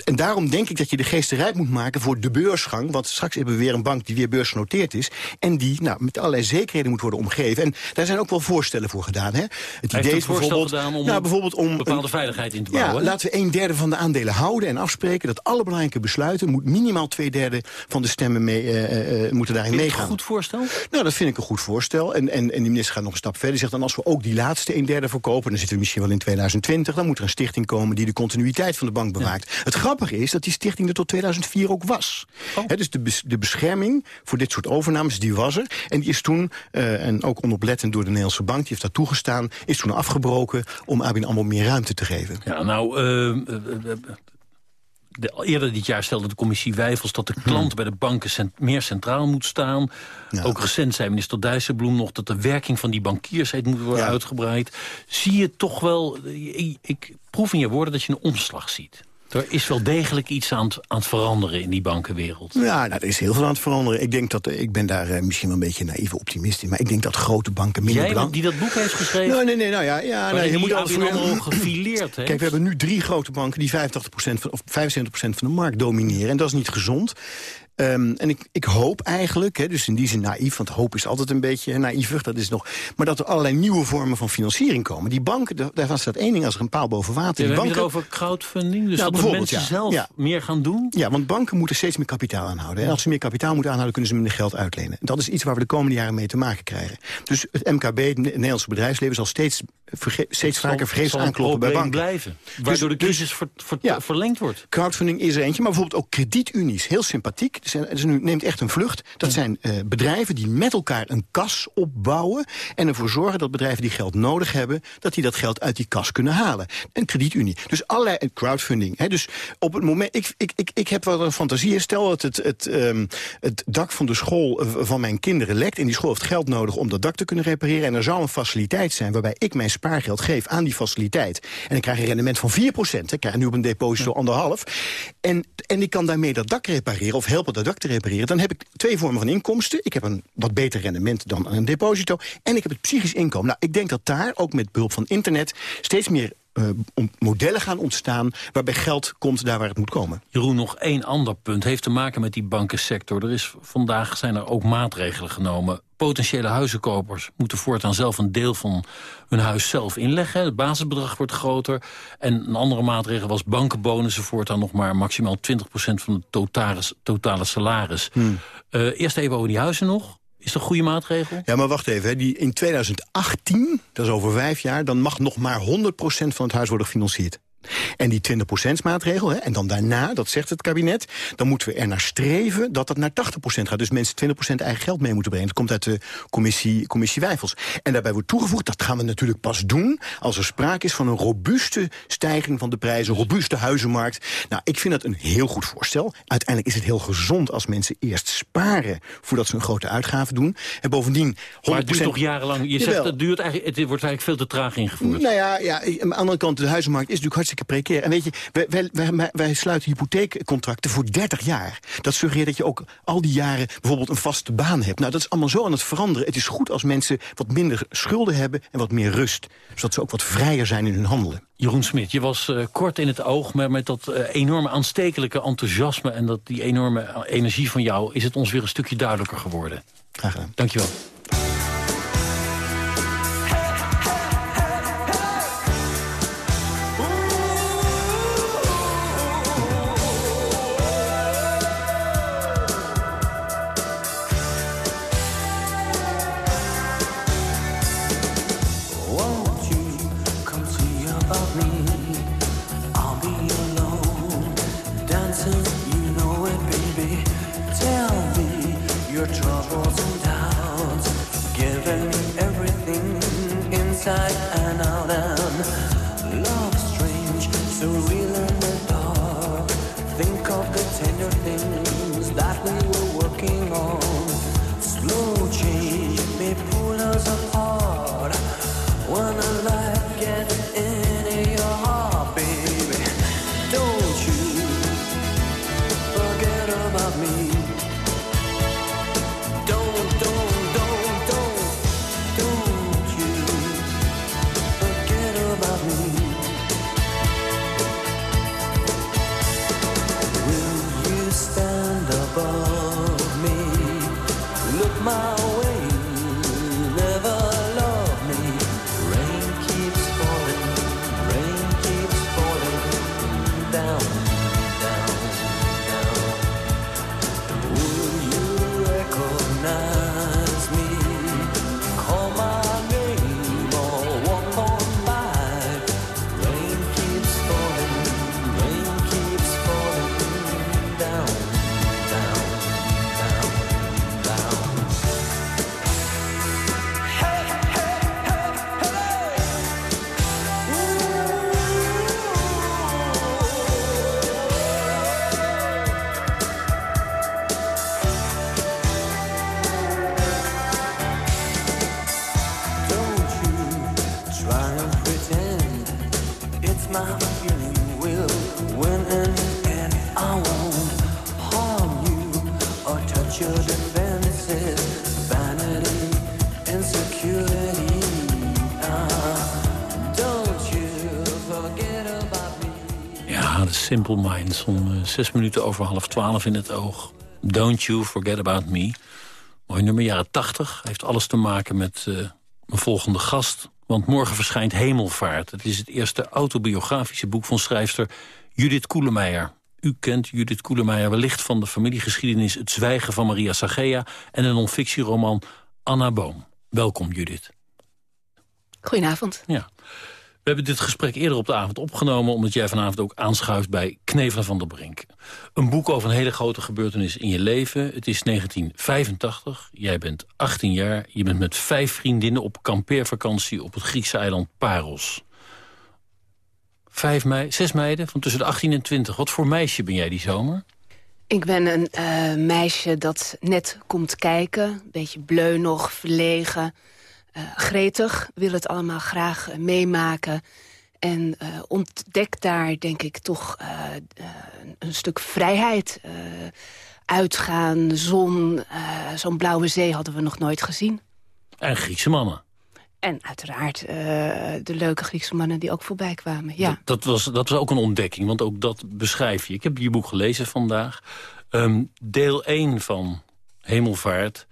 en daarom denk ik dat je de geesterij moet maken voor de beursgang. Want straks hebben we weer een bank die weer beursgenoteerd is. En die nou, met allerlei zekerheden moet worden omgeven. En daar zijn ook wel voorstellen voor gedaan. Hè? Het idee is bijvoorbeeld, gedaan om nou, bijvoorbeeld om bepaalde veiligheid in te bouwen. Ja, laten we een derde van de aandelen houden en afspreken... dat alle belangrijke besluiten moet minimaal twee derde van de stemmen mee, uh, uh, moeten daarin meegaan. een goed voorstel? Nou, dat vind ik een goed voorstel. En, en, en de minister gaat nog een stap verder. Zegt dan als we ook die laatste een derde verkopen... dan zitten we misschien wel in 2020... dan moet er een stichting komen die de continuïteit van de bank bewaakt. Het grappige is dat die stichting er tot 2004 ook was. Oh. dus de, de bescherming voor dit soort overnames, die was er. En die is toen, uh, en ook onoplettend door de Nederlandse bank... die heeft dat toegestaan, is toen afgebroken om ABN AMRO meer ruimte te geven. Ja, nou... Uh, de, eerder dit jaar stelde de commissie Wijfels dat de hmm. klant bij de banken meer centraal moet staan. Ook recent zei minister Dijsselbloem nog dat de werking van die bankiersheid moet worden uitgebreid. Zie je toch wel, ik, ik proef in je woorden dat je een omslag ziet. Er is wel degelijk iets aan het, aan het veranderen in die bankenwereld. Ja, nou, er is heel veel aan het veranderen. Ik denk dat, eh, ik ben daar uh, misschien wel een beetje naïeve optimist in... maar ik denk dat grote banken minder Jij die dat boek heeft geschreven? Nee, nee, nee, nou ja, ja nee, je moet alles voor gefileerd Kijk, we hebben nu drie grote banken die 85% van, of 75% van de markt domineren. En dat is niet gezond. Um, en ik, ik hoop eigenlijk, hè, dus in die zin naïef... want hoop is altijd een beetje naïvig, dat is nog... maar dat er allerlei nieuwe vormen van financiering komen. Die banken, daarvan staat één ding als er een paal boven water... Ja, die banken, het over crowdfunding? Dus nou, dat de mensen zelf meer gaan doen? Ja, want banken moeten steeds meer kapitaal aanhouden. En als ze meer kapitaal moeten aanhouden, kunnen ze minder geld uitlenen. En dat is iets waar we de komende jaren mee te maken krijgen. Dus het MKB, het Nederlandse bedrijfsleven... zal steeds, steeds vaker vergeefs aankloppen bij banken. blijven, waardoor de dus- crisis ver, verlengd wordt. Crowdfunding is er eentje, maar bijvoorbeeld ook kredietunies. Heel sympathiek dus nu neemt echt een vlucht. Dat zijn uh, bedrijven die met elkaar een kas opbouwen... en ervoor zorgen dat bedrijven die geld nodig hebben... dat die dat geld uit die kas kunnen halen. Een kredietunie. Dus allerlei crowdfunding. Hè. Dus op het moment... Ik, ik, ik, ik heb wel een fantasie. Stel dat het, het, um, het dak van de school eh, van mijn kinderen lekt... en die school heeft geld nodig om dat dak te kunnen repareren... en er zou een faciliteit zijn waarbij ik mijn spaargeld geef aan die faciliteit... en ik krijg een rendement van 4 procent. Ik krijg nu op een deposito anderhalf. En, en ik kan daarmee dat dak repareren of helpen dat dak te repareren... dan heb ik twee vormen van inkomsten. Ik heb een wat beter rendement dan een deposito. En ik heb het psychisch inkomen. Nou, ik denk dat daar, ook met behulp van internet... steeds meer uh, modellen gaan ontstaan waarbij geld komt daar waar het moet komen. Jeroen, nog één ander punt heeft te maken met die bankensector. Er is, vandaag zijn er ook maatregelen genomen. Potentiële huizenkopers moeten voortaan zelf een deel van hun huis zelf inleggen. Het basisbedrag wordt groter. En een andere maatregel was bankenbonussen voortaan nog maar maximaal 20% van het totale, totale salaris. Hmm. Uh, eerst even over die huizen nog. Is dat een goede maatregel? Ja, maar wacht even. Hè. Die in 2018, dat is over vijf jaar... dan mag nog maar 100% van het huis worden gefinancierd. En die 20% maatregel, hè, en dan daarna, dat zegt het kabinet... dan moeten we er naar streven dat dat naar 80% gaat. Dus mensen 20% eigen geld mee moeten brengen. Dat komt uit de commissie, commissie Wijfels. En daarbij wordt toegevoegd, dat gaan we natuurlijk pas doen... als er sprake is van een robuuste stijging van de prijzen... robuuste huizenmarkt. Nou, ik vind dat een heel goed voorstel. Uiteindelijk is het heel gezond als mensen eerst sparen... voordat ze een grote uitgave doen. En bovendien... 100%... Maar het duurt toch jarenlang? Je zegt, het, duurt eigenlijk, het wordt eigenlijk veel te traag ingevoerd. Nou ja, ja, aan de andere kant, de huizenmarkt is natuurlijk hartstikke hartstikke precair. En weet je, wij, wij, wij, wij sluiten hypotheekcontracten voor 30 jaar. Dat suggereert dat je ook al die jaren bijvoorbeeld een vaste baan hebt. Nou, dat is allemaal zo aan het veranderen. Het is goed als mensen wat minder schulden hebben en wat meer rust. Zodat ze ook wat vrijer zijn in hun handelen. Jeroen Smit, je was uh, kort in het oog, maar met dat uh, enorme aanstekelijke enthousiasme... en dat, die enorme energie van jou is het ons weer een stukje duidelijker geworden. Graag gedaan. Dankjewel. Simple Minds om eh, zes minuten over half twaalf in het oog. Don't you forget about me. Mooi nummer, jaren tachtig. Heeft alles te maken met eh, mijn volgende gast. Want morgen verschijnt Hemelvaart. Het is het eerste autobiografische boek van schrijfster Judith Koelemeijer. U kent Judith Koelemeijer wellicht van de familiegeschiedenis... Het Zwijgen van Maria Sagea en een non-fictieroman Anna Boom. Welkom, Judith. Goedenavond. Ja. We hebben dit gesprek eerder op de avond opgenomen... omdat jij vanavond ook aanschuift bij Knevelen van der Brink. Een boek over een hele grote gebeurtenis in je leven. Het is 1985, jij bent 18 jaar... je bent met vijf vriendinnen op kampeervakantie... op het Griekse eiland Paros. Vijf mei zes meiden van tussen de 18 en 20. Wat voor meisje ben jij die zomer? Ik ben een uh, meisje dat net komt kijken. Beetje bleu nog, verlegen. Uh, gretig, wil het allemaal graag uh, meemaken. En ontdek daar, denk ik, toch een stuk vrijheid. uitgaan, zon, zo'n blauwe zee hadden we nog nooit gezien. En Griekse mannen. En uiteraard uh, de leuke Griekse mannen die ook voorbij kwamen. Ja. Dat, dat, was, dat was ook een ontdekking, want ook dat beschrijf je. Ik heb je boek gelezen vandaag. Um, deel 1 van Hemelvaart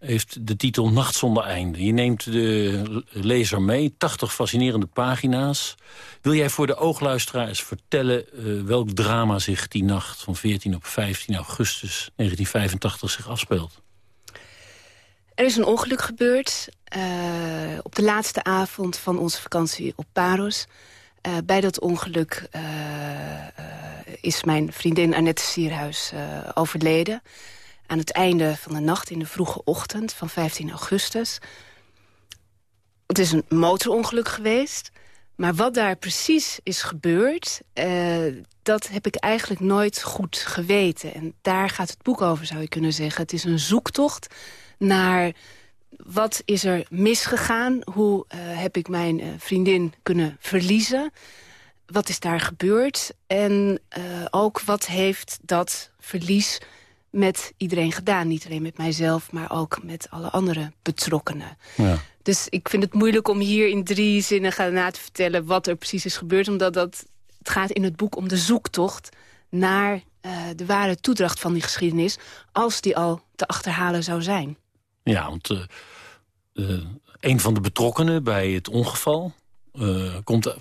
heeft de titel Nacht zonder einde. Je neemt de lezer mee, 80 fascinerende pagina's. Wil jij voor de oogluisteraar eens vertellen... Uh, welk drama zich die nacht van 14 op 15 augustus 1985 zich afspeelt? Er is een ongeluk gebeurd uh, op de laatste avond van onze vakantie op Paros. Uh, bij dat ongeluk is mijn vriendin Annette Sierhuis overleden. Aan het einde van de nacht, in de vroege ochtend van 15 augustus. Het is een motorongeluk geweest. Maar wat daar precies is gebeurd, dat heb ik eigenlijk nooit goed geweten. En daar gaat het boek over, zou je kunnen zeggen. Het is een zoektocht naar wat is er misgegaan? Hoe uh, heb ik mijn uh, vriendin kunnen verliezen? Wat is daar gebeurd? En ook wat heeft dat verlies met iedereen gedaan? Niet alleen met mijzelf, maar ook met alle andere betrokkenen. Ja. Dus ik vind het moeilijk om hier in drie zinnen gaan na te vertellen... wat er precies is gebeurd, omdat dat, het gaat in het boek om de zoektocht... naar de ware toedracht van die geschiedenis... als die al te achterhalen zou zijn. Ja, want uh, uh, een van de betrokkenen bij het ongeval... Komt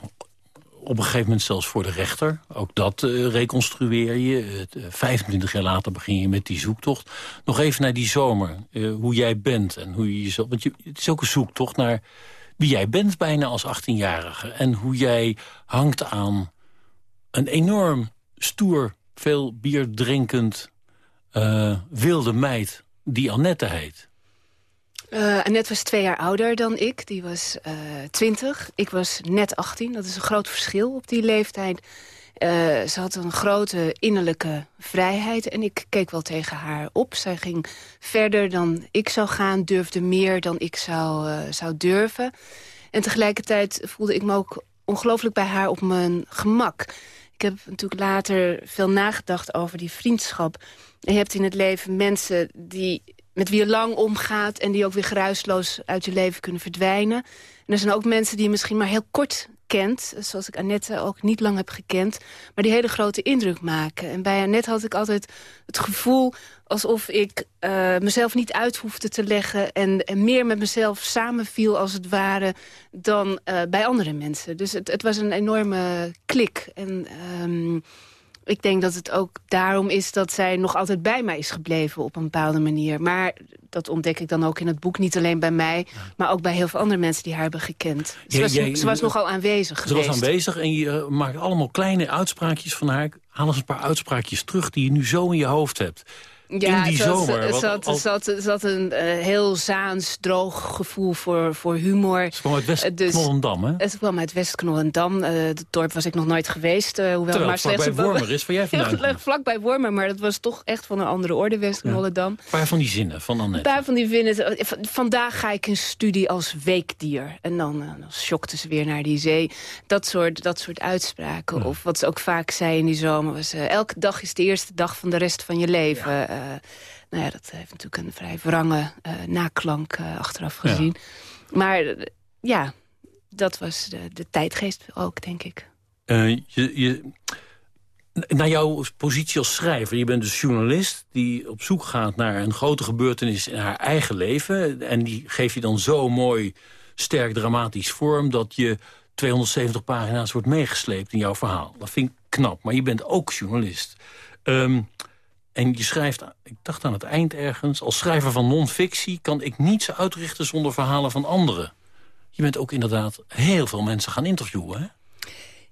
op een gegeven moment zelfs voor de rechter. Ook dat reconstrueer je. 25 jaar later begin je met die zoektocht. Nog even naar die zomer. hoe jij bent en hoe je jezelf... Want je, het is ook een zoektocht naar wie jij bent bijna als 18-jarige. En hoe jij hangt aan een enorm stoer, veel bier drinkend... wilde meid die Annette heet. Uh, Annette was twee jaar ouder dan ik. Die was uh, twintig. Ik was net 18. Dat is een groot verschil op die leeftijd. Uh, ze had een grote innerlijke vrijheid. En ik keek wel tegen haar op. Zij ging verder dan ik zou gaan. Durfde meer dan ik zou, zou durven. En tegelijkertijd voelde ik me ook ongelooflijk bij haar op mijn gemak. Ik heb natuurlijk later veel nagedacht over die vriendschap. je hebt in het leven mensen die met wie je lang omgaat... en die ook weer geruisloos uit je leven kunnen verdwijnen. En er zijn ook mensen die je misschien maar heel kort kent... zoals ik Annette ook niet lang heb gekend... maar die hele grote indruk maken. En bij Annette had ik altijd het gevoel alsof ik uh, mezelf niet uit hoefde te leggen... En, meer met mezelf samenviel als het ware dan uh, bij andere mensen. Dus het, het, was een enorme klik. En... Um, ik denk dat het ook daarom is dat zij nog altijd bij mij is gebleven op een bepaalde manier. Maar dat ontdek ik dan ook in het boek. Niet alleen bij mij, maar ook bij heel veel andere mensen die haar hebben gekend. Ze, was, ze was nogal aanwezig Ze was aanwezig en je uh, maakt allemaal kleine uitspraakjes van haar. Haal eens een paar uitspraakjes terug die je nu zo in je hoofd hebt. Ja, in die zat, zomer. Zat, al... zat, zat een uh, heel zaans, droog gevoel voor, voor humor. Het kwam uit West-Knollendam, dus, hè? Het kwam uit West-Knollendam. Uh, het dorp was ik nog nooit geweest. Uh, hoewel Terwijl maar slechts vlakbij Wormer is, waar jij vandaan Vlak bij Wormer, maar dat was toch echt van een andere orde, West-Knollendam. Ja. Een paar van die zinnen van Annette. Een paar van die zinnen. Vandaag ga ik in studie als weekdier. En dan, dan schokte ze weer naar die zee. Dat soort, dat soort uitspraken. Ja. Of wat ze ook vaak zei in die zomer was... elke dag is de eerste dag van de rest van je leven. Nou ja, dat heeft natuurlijk een vrij wrange uh, naklank achteraf gezien. Maar ja, dat was de, de tijdgeest ook, denk ik. je, je, naar jouw positie als schrijver. Je bent dus journalist die op zoek gaat naar een grote gebeurtenis in haar eigen leven. En die geef je dan zo mooi, sterk dramatisch vorm... dat je 270 pagina's wordt meegesleept in jouw verhaal. Dat vind ik knap, maar je bent ook journalist. Um, en je schrijft, ik dacht aan het eind ergens... als schrijver van non-fictie kan ik niets uitrichten zonder verhalen van anderen. Je bent ook inderdaad heel veel mensen gaan interviewen, hè?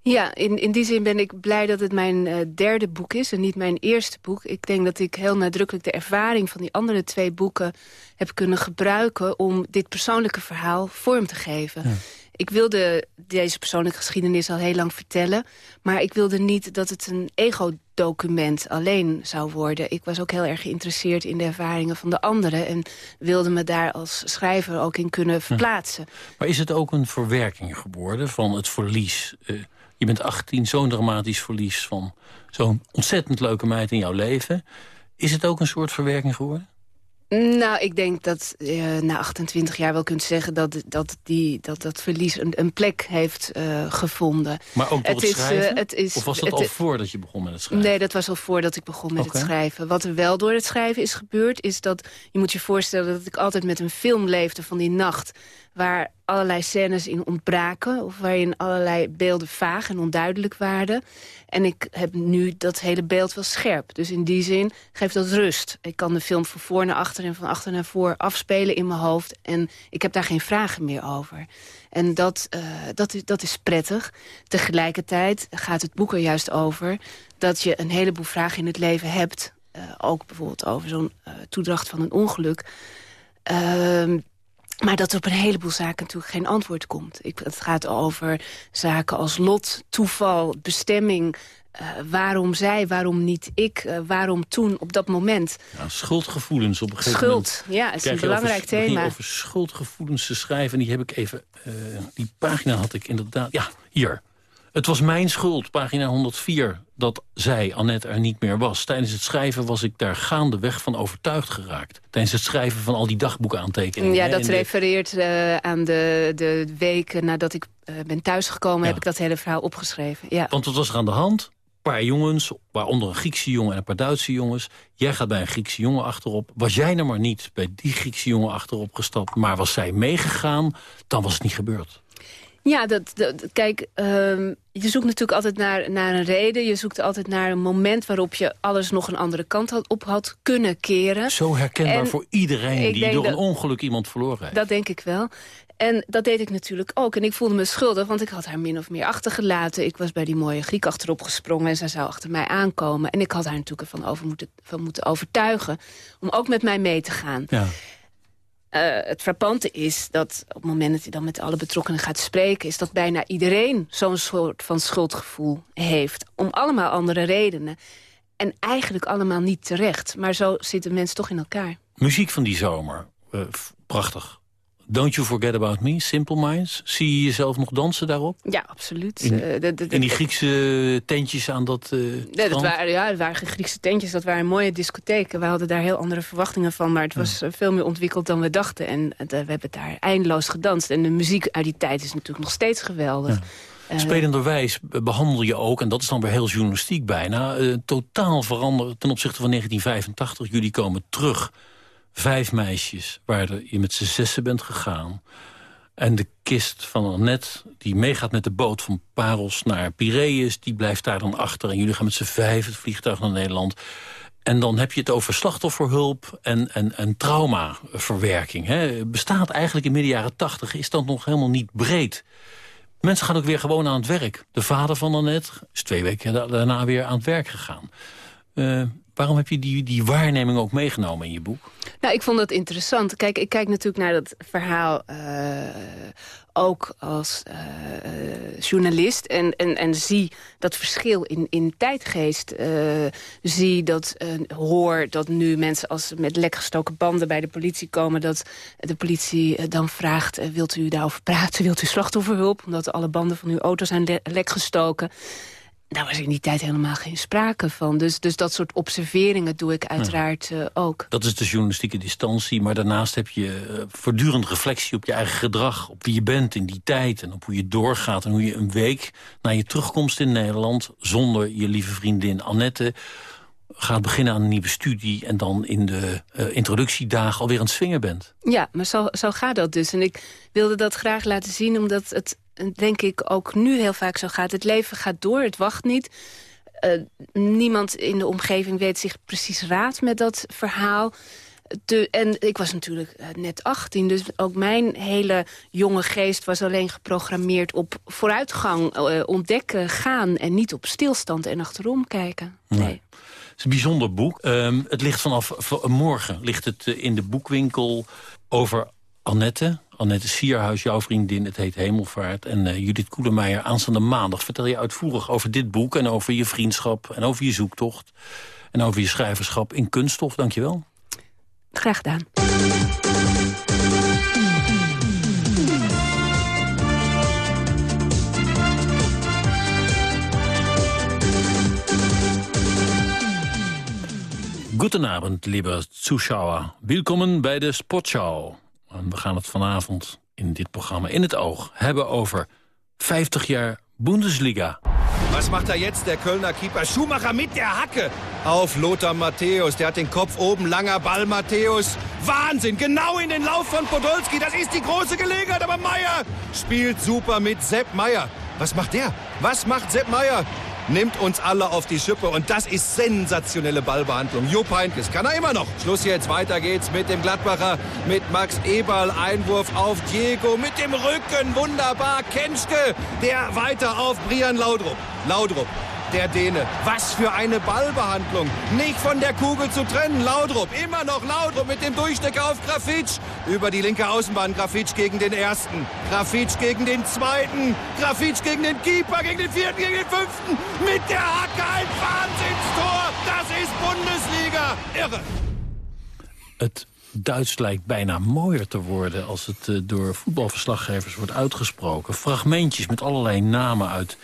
Ja, in, in die zin ben ik blij dat het mijn uh, derde boek is en niet mijn eerste boek. Ik denk dat ik heel nadrukkelijk de ervaring van die andere twee boeken heb kunnen gebruiken om dit persoonlijke verhaal vorm te geven. Ja. Ik wilde deze persoonlijke geschiedenis al heel lang vertellen... maar ik wilde niet dat het een ego-document alleen zou worden. Ik was ook heel erg geïnteresseerd in de ervaringen van de anderen... en wilde me daar als schrijver ook in kunnen verplaatsen. Maar is het ook een verwerking geworden van het verlies... Uh, je bent 18, zo'n dramatisch verlies van zo'n ontzettend leuke meid in jouw leven. Is het ook een soort verwerking geworden? Nou, ik denk dat je na 28 jaar wel kunt zeggen... dat dat, die, dat, dat verlies een, een plek heeft uh, gevonden. Maar ook door het, het schrijven? Het is, of was dat het, al voordat je begon met het schrijven? Nee, dat was al voordat ik begon met okay. het schrijven. Wat er wel door het schrijven is gebeurd... is dat, je moet je voorstellen dat ik altijd met een film leefde van die nacht waar allerlei scènes in ontbraken... of waarin allerlei beelden vaag en onduidelijk waren. En ik heb nu dat hele beeld wel scherp. Dus in die zin geeft dat rust. Ik kan de film van voor naar achter en van achter naar voor afspelen in mijn hoofd. En ik heb daar geen vragen meer over. En dat, uh, dat, is, dat is prettig. Tegelijkertijd gaat het boek er juist over... dat je een heleboel vragen in het leven hebt. Uh, ook bijvoorbeeld over zo'n uh, toedracht van een ongeluk... Maar dat er op een heleboel zaken natuurlijk geen antwoord komt. Ik, het gaat over zaken als lot, toeval, bestemming... Uh, waarom zij, waarom niet ik, uh, waarom toen, op dat moment. Ja, schuldgevoelens op een gegeven Schuld, moment. Schuld, ja, is een belangrijk over, thema. over schuldgevoelens te schrijven. En die heb ik even, uh, die pagina had ik inderdaad, ja, hier. Het was mijn schuld, pagina 104, dat zij, Annette, er niet meer was. Tijdens het schrijven was ik daar gaandeweg van overtuigd geraakt. Tijdens het schrijven van al die dagboekaantekeningen. Ja, dat refereert uh, aan de, de weken nadat ik uh, ben thuisgekomen... Ja. heb ik dat hele verhaal opgeschreven. Ja. Want wat was er aan de hand? Een paar jongens, waaronder een Griekse jongen en een paar Duitse jongens. Jij gaat bij een Griekse jongen achterop. Was jij nou maar niet bij die Griekse jongen achterop gestapt... maar was zij meegegaan, dan was het niet gebeurd. Ja, dat, dat kijk, um, je zoekt natuurlijk altijd naar, naar een reden. Je zoekt altijd naar een moment waarop je alles nog een andere kant had, op had kunnen keren. Zo herkenbaar en voor iedereen die door een ongeluk iemand verloren heeft. Dat denk ik wel. En dat deed ik natuurlijk ook. En ik voelde me schuldig, want ik had haar min of meer achtergelaten. Ik was bij die mooie Griek achterop gesprongen en zij zou achter mij aankomen. En ik had haar natuurlijk ervan over moeten, van moeten overtuigen om ook met mij mee te gaan. Ja. Uh, het frappante is dat op het moment dat hij dan met alle betrokkenen gaat spreken... is dat bijna iedereen zo'n soort van schuldgevoel heeft. Om allemaal andere redenen. En eigenlijk allemaal niet terecht. Maar zo zitten mensen toch in elkaar. Muziek van die zomer. Uh, prachtig. Don't You Forget About Me, Simple Minds. Zie je jezelf nog dansen daarop? Ja, absoluut. In, uh, de, de, in die Griekse tentjes aan dat uh, nee, dat waren, Ja, het waren Griekse tentjes, dat waren mooie discotheken. We hadden daar heel andere verwachtingen van, maar het was ja. veel meer ontwikkeld dan we dachten. En we hebben daar eindeloos gedanst. En de muziek uit die tijd is natuurlijk nog steeds geweldig. Ja. Spelenderwijs behandel je ook, en dat is dan weer heel journalistiek bijna... totaal veranderd ten opzichte van 1985. Jullie komen terug vijf meisjes waar je met z'n zessen bent gegaan. En de kist van Annette, die meegaat met de boot van Paros naar Piraeus... die blijft daar dan achter. En jullie gaan met z'n vijf het vliegtuig naar Nederland. En dan heb je het over slachtofferhulp en, en, en traumaverwerking. Hè. Bestaat eigenlijk in midden jaren tachtig, is dat nog helemaal niet breed. Mensen gaan ook weer gewoon aan het werk. De vader van Annette is twee weken daarna weer aan het werk gegaan. Uh, Waarom heb je die, die waarneming ook meegenomen in je boek? Nou, ik vond dat interessant. Kijk, ik kijk natuurlijk naar dat verhaal uh, ook als uh, journalist. En, en, en zie dat verschil in, in tijdgeest. Uh, zie dat, hoor dat nu mensen als met lekgestoken banden bij de politie komen... dat de politie dan vraagt, wilt u daarover praten? Wilt u slachtofferhulp? Omdat alle banden van uw auto zijn le lekgestoken. Daar was in die tijd helemaal geen sprake van. Dus, dus dat soort observeringen doe ik uiteraard uh, ook. Dat is de journalistieke distantie, maar daarnaast heb je uh, voortdurend reflectie op je eigen gedrag. Op wie je bent in die tijd en op hoe je doorgaat. En hoe je een week na je terugkomst in Nederland zonder je lieve vriendin Annette gaat beginnen aan een nieuwe studie... en dan in de uh, introductiedagen alweer aan het swingen bent. Ja, maar zo, zo gaat dat dus. En ik wilde dat graag laten zien, omdat het denk ik ook nu heel vaak zo gaat. Het leven gaat door, het wacht niet. Uh, niemand in de omgeving weet zich precies raad met dat verhaal. De, en ik was natuurlijk uh, net 18, dus ook mijn hele jonge geest was alleen geprogrammeerd op vooruitgang, uh, ontdekken, gaan en niet op stilstand en achterom kijken. Nee. nee. Het is een bijzonder boek. Um, het ligt vanaf morgen ligt het in de boekwinkel over Annette. Annette Sierhuis, jouw vriendin, het heet Hemelvaart. En uh, Judith Koelemeijer, aanstaande maandag vertel je uitvoerig over dit boek... en over je vriendschap en over je zoektocht... en over je schrijverschap in kunststof. Dank je wel. Graag gedaan. Goedenavond, lieve Zuschauer. Welkom bij de Sportschau. We gaan het vanavond in dit programma In het Oog hebben over 50 jaar Bundesliga. Was macht er jetzt, der Kölner Keeper? Schumacher mit der Hacke auf Lothar Matthäus. Der hat den Kopf oben, langer Ball Matthäus. Wahnsinn, genau in den Lauf von Podolski. Das ist die große Gelegenheit, aber Meier spielt super mit Sepp Meier. Was macht der? Was macht Sepp Meier? Nimmt uns alle auf die Schippe. Und das ist sensationelle Ballbehandlung. Jupp Heynckes kann er immer noch. Schluss jetzt, weiter geht's mit dem Gladbacher, mit Max Eberl. Einwurf auf Diego mit dem Rücken. Wunderbar. Kenschke, der weiter auf Brian Laudrup. Laudrup der Däne. Was für eine Ballbehandlung. Nicht von der Kugel zu trennen. Laudrup, immer noch Laudrup mit dem Durchstecker auf Grafitsch. Über die linke Außenbahn Grafitsch gegen den ersten. Grafitsch gegen den zweiten. Grafitsch gegen den Keeper, gegen den vierten, gegen den fünften. Mit der Hacke ein Wahnsinnstor. Das ist Bundesliga. Irre. Het Duits lijkt bijna mooier te worden als het uh, door voetbalverslaggevers wordt uitgesproken. Fragmentjes met allerlei namen uit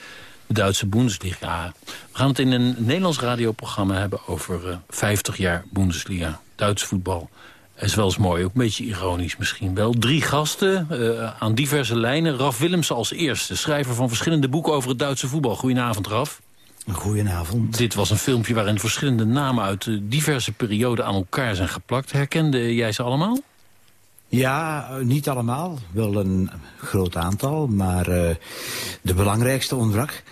de Duitse Bundesliga. We gaan het in een Nederlands radioprogramma hebben over uh, 50 jaar Bundesliga. Duits voetbal. Is wel eens mooi, ook een beetje ironisch misschien wel. Drie gasten uh, aan diverse lijnen. Raf Willemsen als eerste, schrijver van verschillende boeken over het Duitse voetbal. Goedenavond, Raf. Goedenavond. Dit was een filmpje waarin verschillende namen uit diverse perioden aan elkaar zijn geplakt. Herkende jij ze allemaal? Ja, niet allemaal. Wel een groot aantal, maar uh, de belangrijkste ontbrak.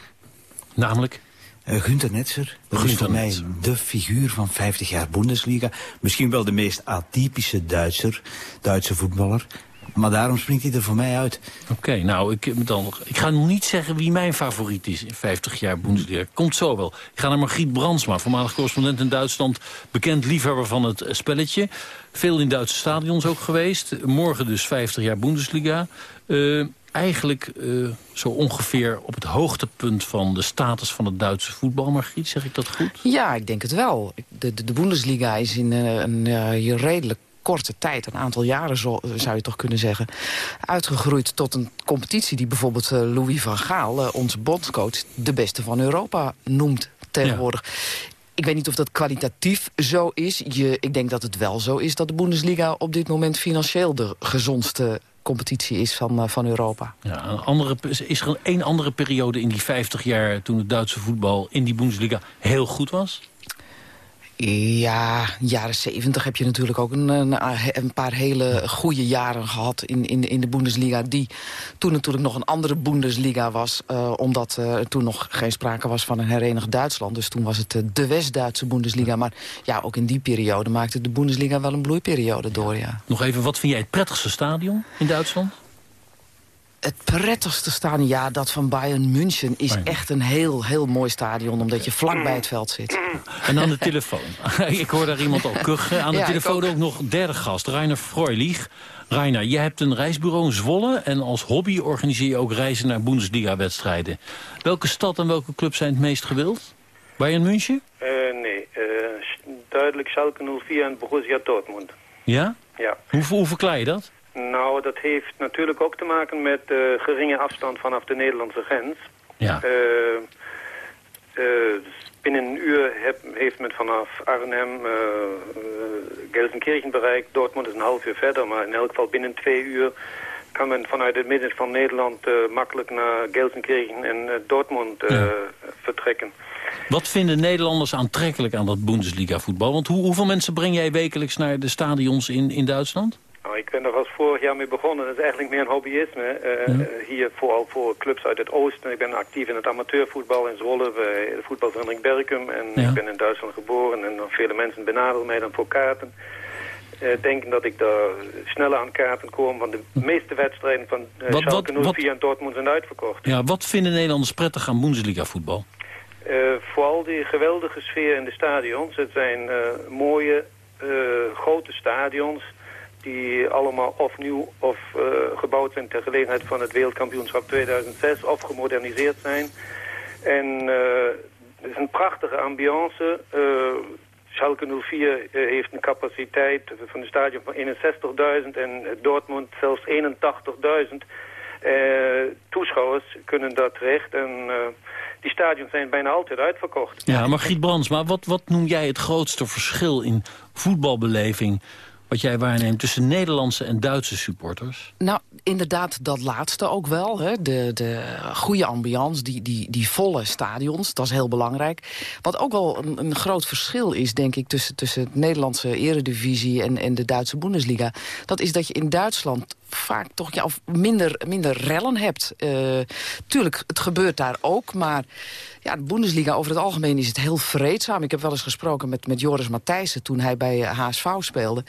Namelijk? Uh, Günther Netzer. Dat is voor mij Netzer. de figuur van 50 jaar Bundesliga. Misschien wel de meest atypische Duitser, Duitse voetballer. Maar daarom springt hij er voor mij uit. Oké, nou, ik, dan, ik ga nog niet zeggen wie mijn favoriet is in 50 jaar Bundesliga. Komt zo wel. Ik ga naar Margriet Brandsma, voormalig correspondent in Duitsland. Bekend liefhebber van het spelletje. Veel in Duitse stadions ook geweest. Morgen dus 50 jaar Bundesliga. Uh, eigenlijk uh, zo ongeveer op het hoogtepunt van de status van het Duitse voetbal. Margriet, zeg ik dat goed? Ja, ik denk het wel. De, de, de Bundesliga is in uh, een uh, redelijk korte tijd, een aantal jaren zo, zou je toch kunnen zeggen... uitgegroeid tot een competitie die bijvoorbeeld Louis van Gaal... Onze bondscoach, de beste van Europa noemt tegenwoordig. Ja. Ik weet niet of dat kwalitatief zo is. Je, ik denk dat het wel zo is dat de Bundesliga op dit moment financieel de gezondste competitie is van, uh, van Europa. Ja, een andere, is er een andere periode in die 50 jaar toen het Duitse voetbal in die Bundesliga heel goed was? Ja, jaren zeventig heb je natuurlijk ook een, een, paar hele goede jaren gehad in, in, in de Bundesliga. Die toen natuurlijk nog een andere Bundesliga was. Uh, omdat er toen nog geen sprake was van een herenigd Duitsland. Dus toen was het uh, de West-Duitse Bundesliga. Maar ja, ook in die periode maakte de Bundesliga wel een bloeiperiode door, ja. Nog even, wat vind jij het prettigste stadion in Duitsland? Het prettigste stadion, ja, dat van Bayern München... is Bayern. echt een heel, heel mooi stadion, omdat je vlak bij het veld zit. En aan de telefoon. ik hoor daar iemand al kuchen. Aan de Ja, telefoon ook. ook. nog derde gast, Rainer Freulich. Rainer, je hebt een reisbureau in Zwolle... en als hobby organiseer je ook reizen naar Bundesliga-wedstrijden. Welke stad en welke club zijn het meest gewild? Bayern München? Uh, nee, uh, duidelijk Schalke 04 en Borussia Dortmund. Ja? Ja. Hoe, hoe verklaar je dat? Nou, dat heeft natuurlijk ook te maken met uh, geringe afstand vanaf de Nederlandse grens. Ja. Uh, Eh, binnen een uur heb, heeft men vanaf Arnhem Gelsenkirchen bereikt. Dortmund is een half uur verder, maar in elk geval binnen twee uur kan men vanuit het midden van Nederland makkelijk naar Gelsenkirchen en Dortmund ja. vertrekken. Wat vinden Nederlanders aantrekkelijk aan dat Bundesliga-voetbal? Want hoe, hoeveel mensen breng jij wekelijks naar de stadions in, in Duitsland? Nou, ik ben er als vorig jaar mee begonnen. Dat is eigenlijk meer een hobbyisme. Uh, ja. Hier vooral voor clubs uit het oosten. Ik ben actief in het amateurvoetbal in Zwolle, bij de voetbalvereniging Berkum. En ja. ik ben in Duitsland geboren en vele mensen benaderen mij dan voor kaarten. Uh, denken dat ik daar sneller aan kaarten kom. Want de meeste wedstrijden van uh, wat, Schalke 04 en Dortmund zijn uitverkocht. Ja, wat vinden Nederlanders prettig aan Bundesliga voetbal? Uh, vooral die geweldige sfeer in de stadions. Het zijn mooie, grote stadions die allemaal of nieuw of uh, gebouwd zijn ter gelegenheid van het wereldkampioenschap 2006 of gemoderniseerd zijn. En uh, het is een prachtige ambiance. Uh, Schalke 04 heeft een capaciteit van een stadion van 61.000 en Dortmund zelfs 81.000. toeschouwers kunnen daar terecht en die stadions zijn bijna altijd uitverkocht. Ja, Margriet Brands, maar wat, wat noem jij het grootste verschil in voetbalbeleving wat jij waarneemt tussen Nederlandse en Duitse supporters? Nou, inderdaad dat laatste ook wel. Hè. De, de goede ambiance, die, die, die volle stadions, dat is heel belangrijk. Wat ook wel een, een groot verschil is, denk ik... tussen, tussen het Nederlandse eredivisie en, en de Duitse Bundesliga... dat is dat je in Duitsland vaak toch ja, of minder, minder rellen hebt. Uh, tuurlijk, het gebeurt daar ook, maar ja, de Bundesliga over het algemeen is het heel vreedzaam. Ik heb wel eens gesproken met, met Joris Matthijssen toen hij bij HSV speelde.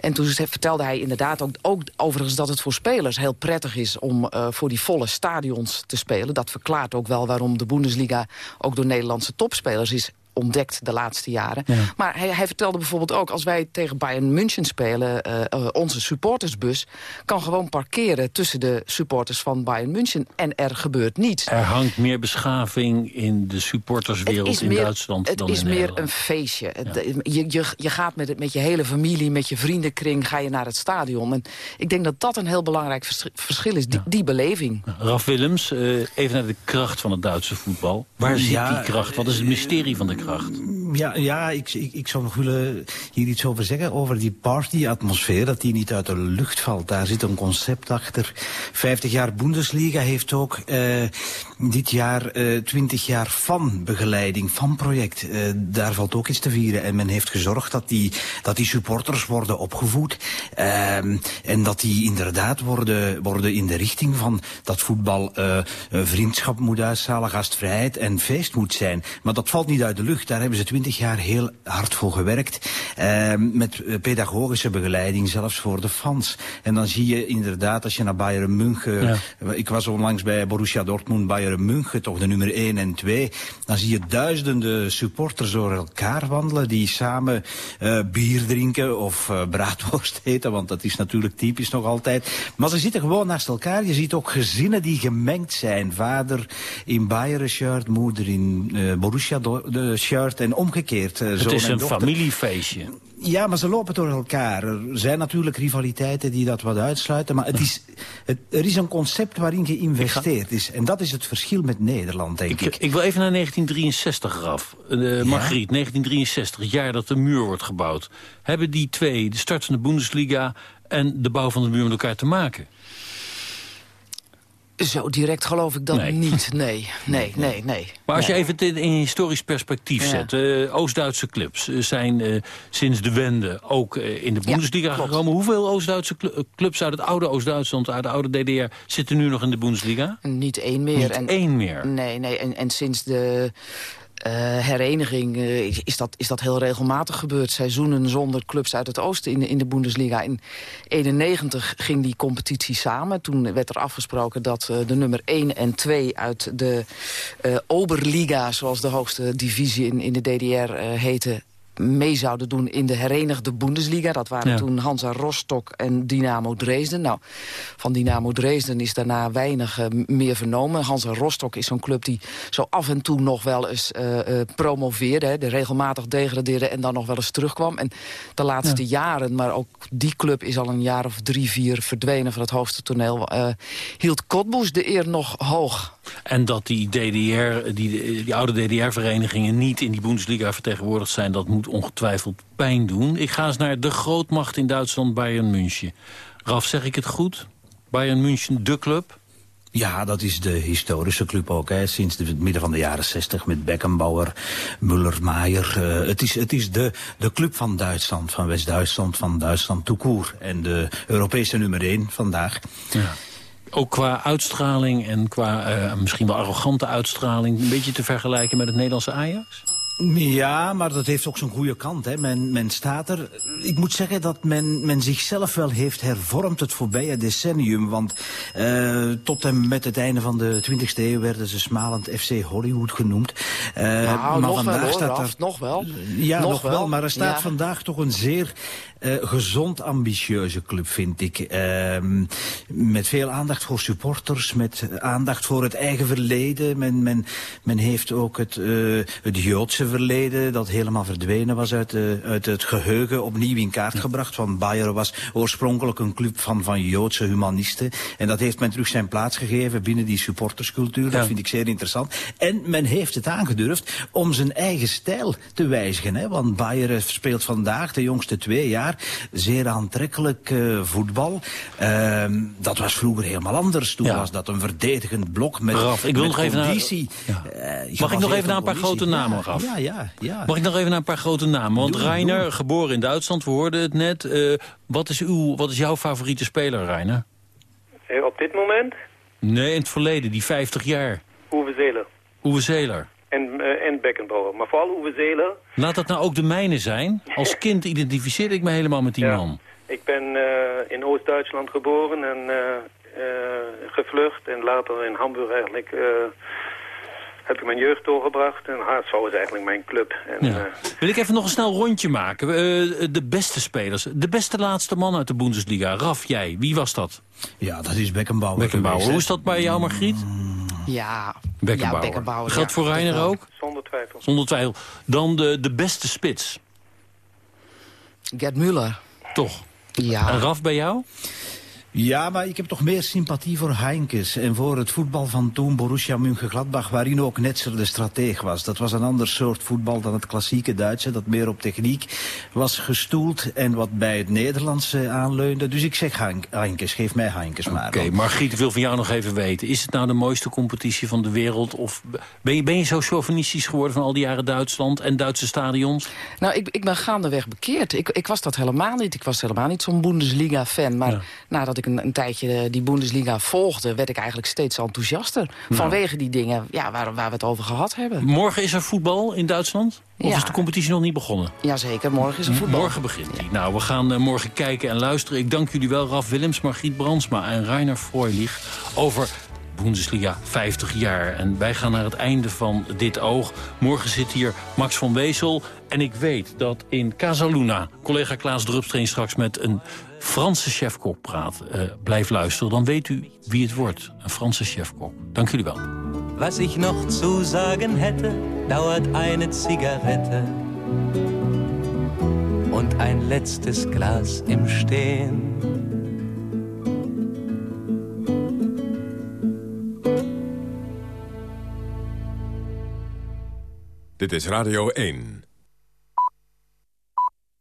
En toen vertelde hij inderdaad ook, ook overigens dat het voor spelers heel prettig is... om uh, voor die volle stadions te spelen. Dat verklaart ook wel waarom de Bundesliga ook door Nederlandse topspelers is ontdekt de laatste jaren. Ja. Maar hij, hij, vertelde bijvoorbeeld ook... als wij tegen Bayern München spelen... Uh, uh, onze supportersbus kan gewoon parkeren... tussen de supporters van Bayern München. En er gebeurt niets. Er hangt meer beschaving in de supporterswereld in meer, Duitsland het dan is in meer Nederland. een feestje. Ja. Je, je, je gaat met, het, met je hele familie, met je vriendenkring... ga je naar het stadion. En ik denk dat dat een heel belangrijk vers verschil is. Die, die beleving. Raf Willems, uh, even naar de kracht van het Duitse voetbal. Waar zit die kracht? Wat is het mysterie van de kracht? Ja, ja ik, ik, ik zou nog willen hier iets over zeggen. Over die party-atmosfeer, dat die niet uit de lucht valt. Daar zit een concept achter. 50 jaar Bundesliga heeft ook uh, dit jaar uh, 20 jaar fan-begeleiding, fan-project. Uh, daar valt ook iets te vieren. En men heeft gezorgd dat die, dat die supporters worden opgevoed. en dat die inderdaad worden, worden in de richting van dat voetbal vriendschap moet uitstralen, gastvrijheid en feest moet zijn. Maar dat valt niet uit de lucht. Daar hebben ze twintig jaar heel hard voor gewerkt. Uh, met pedagogische begeleiding, zelfs voor de fans. En dan zie je inderdaad, als je naar Bayern München... Ja. Ik was onlangs bij Borussia Dortmund, Bayern München, toch de nummer 1 en 2. Dan zie je duizenden supporters door elkaar wandelen... die samen uh, bier drinken of uh, braadworst eten. Want dat is natuurlijk typisch nog altijd. Maar ze zitten gewoon naast elkaar. Je ziet ook gezinnen die gemengd zijn. Vader in Bayern shirt, moeder in uh, Borussia de shirt en omgekeerd. Uh, het is een familiefeestje. Ja, maar ze lopen door elkaar. Er zijn natuurlijk rivaliteiten die dat wat uitsluiten. Maar het is, het, er is een concept waarin geïnvesteerd is. En dat is het verschil met Nederland, denk ik. Ik, ik wil even naar 1963 af. Uh, Margriet, ja? 1963, het jaar dat de muur wordt gebouwd. Hebben die twee, de start van de Bundesliga en de bouw van de muur met elkaar te maken? Zo direct geloof ik dat nee. niet. Nee, nee, nee, nee. Maar als nee. je even het in historisch perspectief ja. zet. Uh, Oost-Duitse clubs zijn uh, sinds de wende ook uh, in de Bundesliga ja, gekomen. Hoeveel Oost-Duitse clubs uit het oude Oost-Duitsland, uit de oude DDR... zitten nu nog in de Bundesliga? Niet één meer. Niet en, één meer? Nee, nee. En, en sinds de... Uh, hereniging uh, is, dat, is dat heel regelmatig gebeurd. Seizoenen zonder clubs uit het oosten in de, in de Bundesliga. In 91 ging die competitie samen. Toen werd er afgesproken dat uh, de nummer 1 en 2 uit de Oberliga... zoals de hoogste divisie in, in de DDR heette mee zouden doen in de herenigde Bundesliga. Dat waren ja. toen Hansa Rostock en Dynamo Dresden. Nou, van Dynamo Dresden is daarna weinig uh, meer vernomen. Hansa Rostock is zo'n club die zo af en toe nog wel eens uh, promoveerde. Hè, de regelmatig degradeerde en dan nog wel eens terugkwam. En de laatste ja. jaren, maar ook die club is al een jaar of drie, vier verdwenen van het hoogste toneel. hield Cottbus de eer nog hoog. En dat die, DDR, die, die oude DDR-verenigingen niet in die Bundesliga vertegenwoordigd zijn... dat moet ongetwijfeld pijn doen. Ik ga eens naar de grootmacht in Duitsland, Bayern München. Raf, zeg ik het goed? Bayern München, de club? Ja, dat is de historische club ook. Hè. Sinds het midden van de jaren 60 met Beckenbauer, Müller, Maier. Uh, het is, het is de, de club van Duitsland, van West-Duitsland, van Duitsland toekoer. En de Europese nummer 1 vandaag. Ja. Ook qua uitstraling en qua uh, misschien wel arrogante uitstraling... een beetje te vergelijken met het Nederlandse Ajax? Ja, maar dat heeft ook zo'n goede kant. Hè. Men, men staat er. Ik moet zeggen dat men, men zichzelf wel heeft hervormd het voorbije decennium. Want uh, tot en met het einde van de 20e eeuw werden ze smalend FC Hollywood genoemd. Uh, nou, maar vandaag wel, staat er. Nog wel. Ja, nog, nog wel. wel. Maar er staat ja. vandaag toch een zeer uh, gezond ambitieuze club, vind ik. Uh, met veel aandacht voor supporters, met aandacht voor het eigen verleden. Men, men, men heeft ook het, uh, het Joodse verleden, dat helemaal verdwenen was uit, de, uit het geheugen, opnieuw in kaart gebracht. Want Bayern was oorspronkelijk een club van, van Joodse humanisten. En dat heeft men terug zijn plaats gegeven binnen die supporterscultuur. Dat vind ik zeer interessant. En men heeft het aangedurfd om zijn eigen stijl te wijzigen. Hè? Want Bayern speelt vandaag, de jongste twee jaar, zeer aantrekkelijk uh, voetbal. Uh, dat was vroeger helemaal anders. Toen ja. was dat een verdedigend blok met, Raf, ik wil met nog even conditie. Naar, ja. uh, Mag ik nog even naar een paar grote namen, Raf? Ja, ja, ja. Mag ik nog even naar een paar grote namen? Want Doe, Reiner, doe. geboren in Duitsland, we hoorden het net. Uh, wat, is uw, wat is jouw favoriete speler, Reiner? Eh, op dit moment? Nee, in het verleden, die 50 jaar. Uwe Zeeler. Uwe Zeeler. En, uh, en. Maar vooral Uwe Zeeler. Laat dat nou ook de mijne zijn. Als kind identificeerde ik me helemaal met die ja. man. Ik ben uh, in Oost-Duitsland geboren en uh, gevlucht. En later in Hamburg eigenlijk heb ik mijn jeugd doorgebracht. En HSV is eigenlijk mijn club. En, ja. Wil ik even nog een snel rondje maken. de beste spelers. De beste laatste man uit de Bundesliga. Raf, jij. Wie was dat? Ja, dat is Beckenbauer. Beckenbauer. Hoe is dat bij jou, Margriet? Ja, Beckenbauer. Ja, Beckenbauer Geldt ja. voor Reiner ook? Zonder twijfel. Zonder twijfel. Dan de, de beste spits. Gerd Müller. Toch? Ja. En Raf bij jou? Ja, maar ik heb toch meer sympathie voor Heinkes en voor het voetbal van toen Borussia Mönchengladbach, waarin ook Netzer de strateeg was. Dat was een ander soort voetbal dan het klassieke Duitse, dat meer op techniek was gestoeld en wat bij het Nederlandse aanleunde. Dus ik zeg Heinkes, geef mij Heinkes maar. Oké, okay, Margriet, ik wil van jou nog even weten. Is het nou de mooiste competitie van de wereld? Of ben je, ben je zo chauvinistisch geworden van al die jaren Duitsland en Duitse stadions? Nou, ik, ik ben gaandeweg bekeerd. Ik, ik was dat helemaal niet. Ik was helemaal niet zo'n Bundesliga-fan. Maar ja. nadat ik een, een, tijdje die Bundesliga volgde... werd ik eigenlijk steeds enthousiaster. Nou. Vanwege die dingen ja, waar, waar we het over gehad hebben. Morgen is er voetbal in Duitsland? Of ja. is de competitie nog niet begonnen? Jazeker, morgen is er voetbal. Morgen begint die. Ja. Nou, we gaan uh, morgen kijken en luisteren. Ik dank jullie wel, Raf Willems, Margriet Brandsma en Rainer Freulich... over Bundesliga 50 jaar. En wij gaan naar het einde van dit oog. Morgen zit hier Max van Wezel. En ik weet dat in Casaluna collega Klaas Drupsteen straks met een Franse chefkok praat. Uh, blijf luisteren, dan weet u wie het wordt. Een Franse chefkok. Dank jullie wel. Was ich noch zu sagen hätte, dauert eine Zigarette und ein letztes Glas im Stehen. Dit is Radio 1.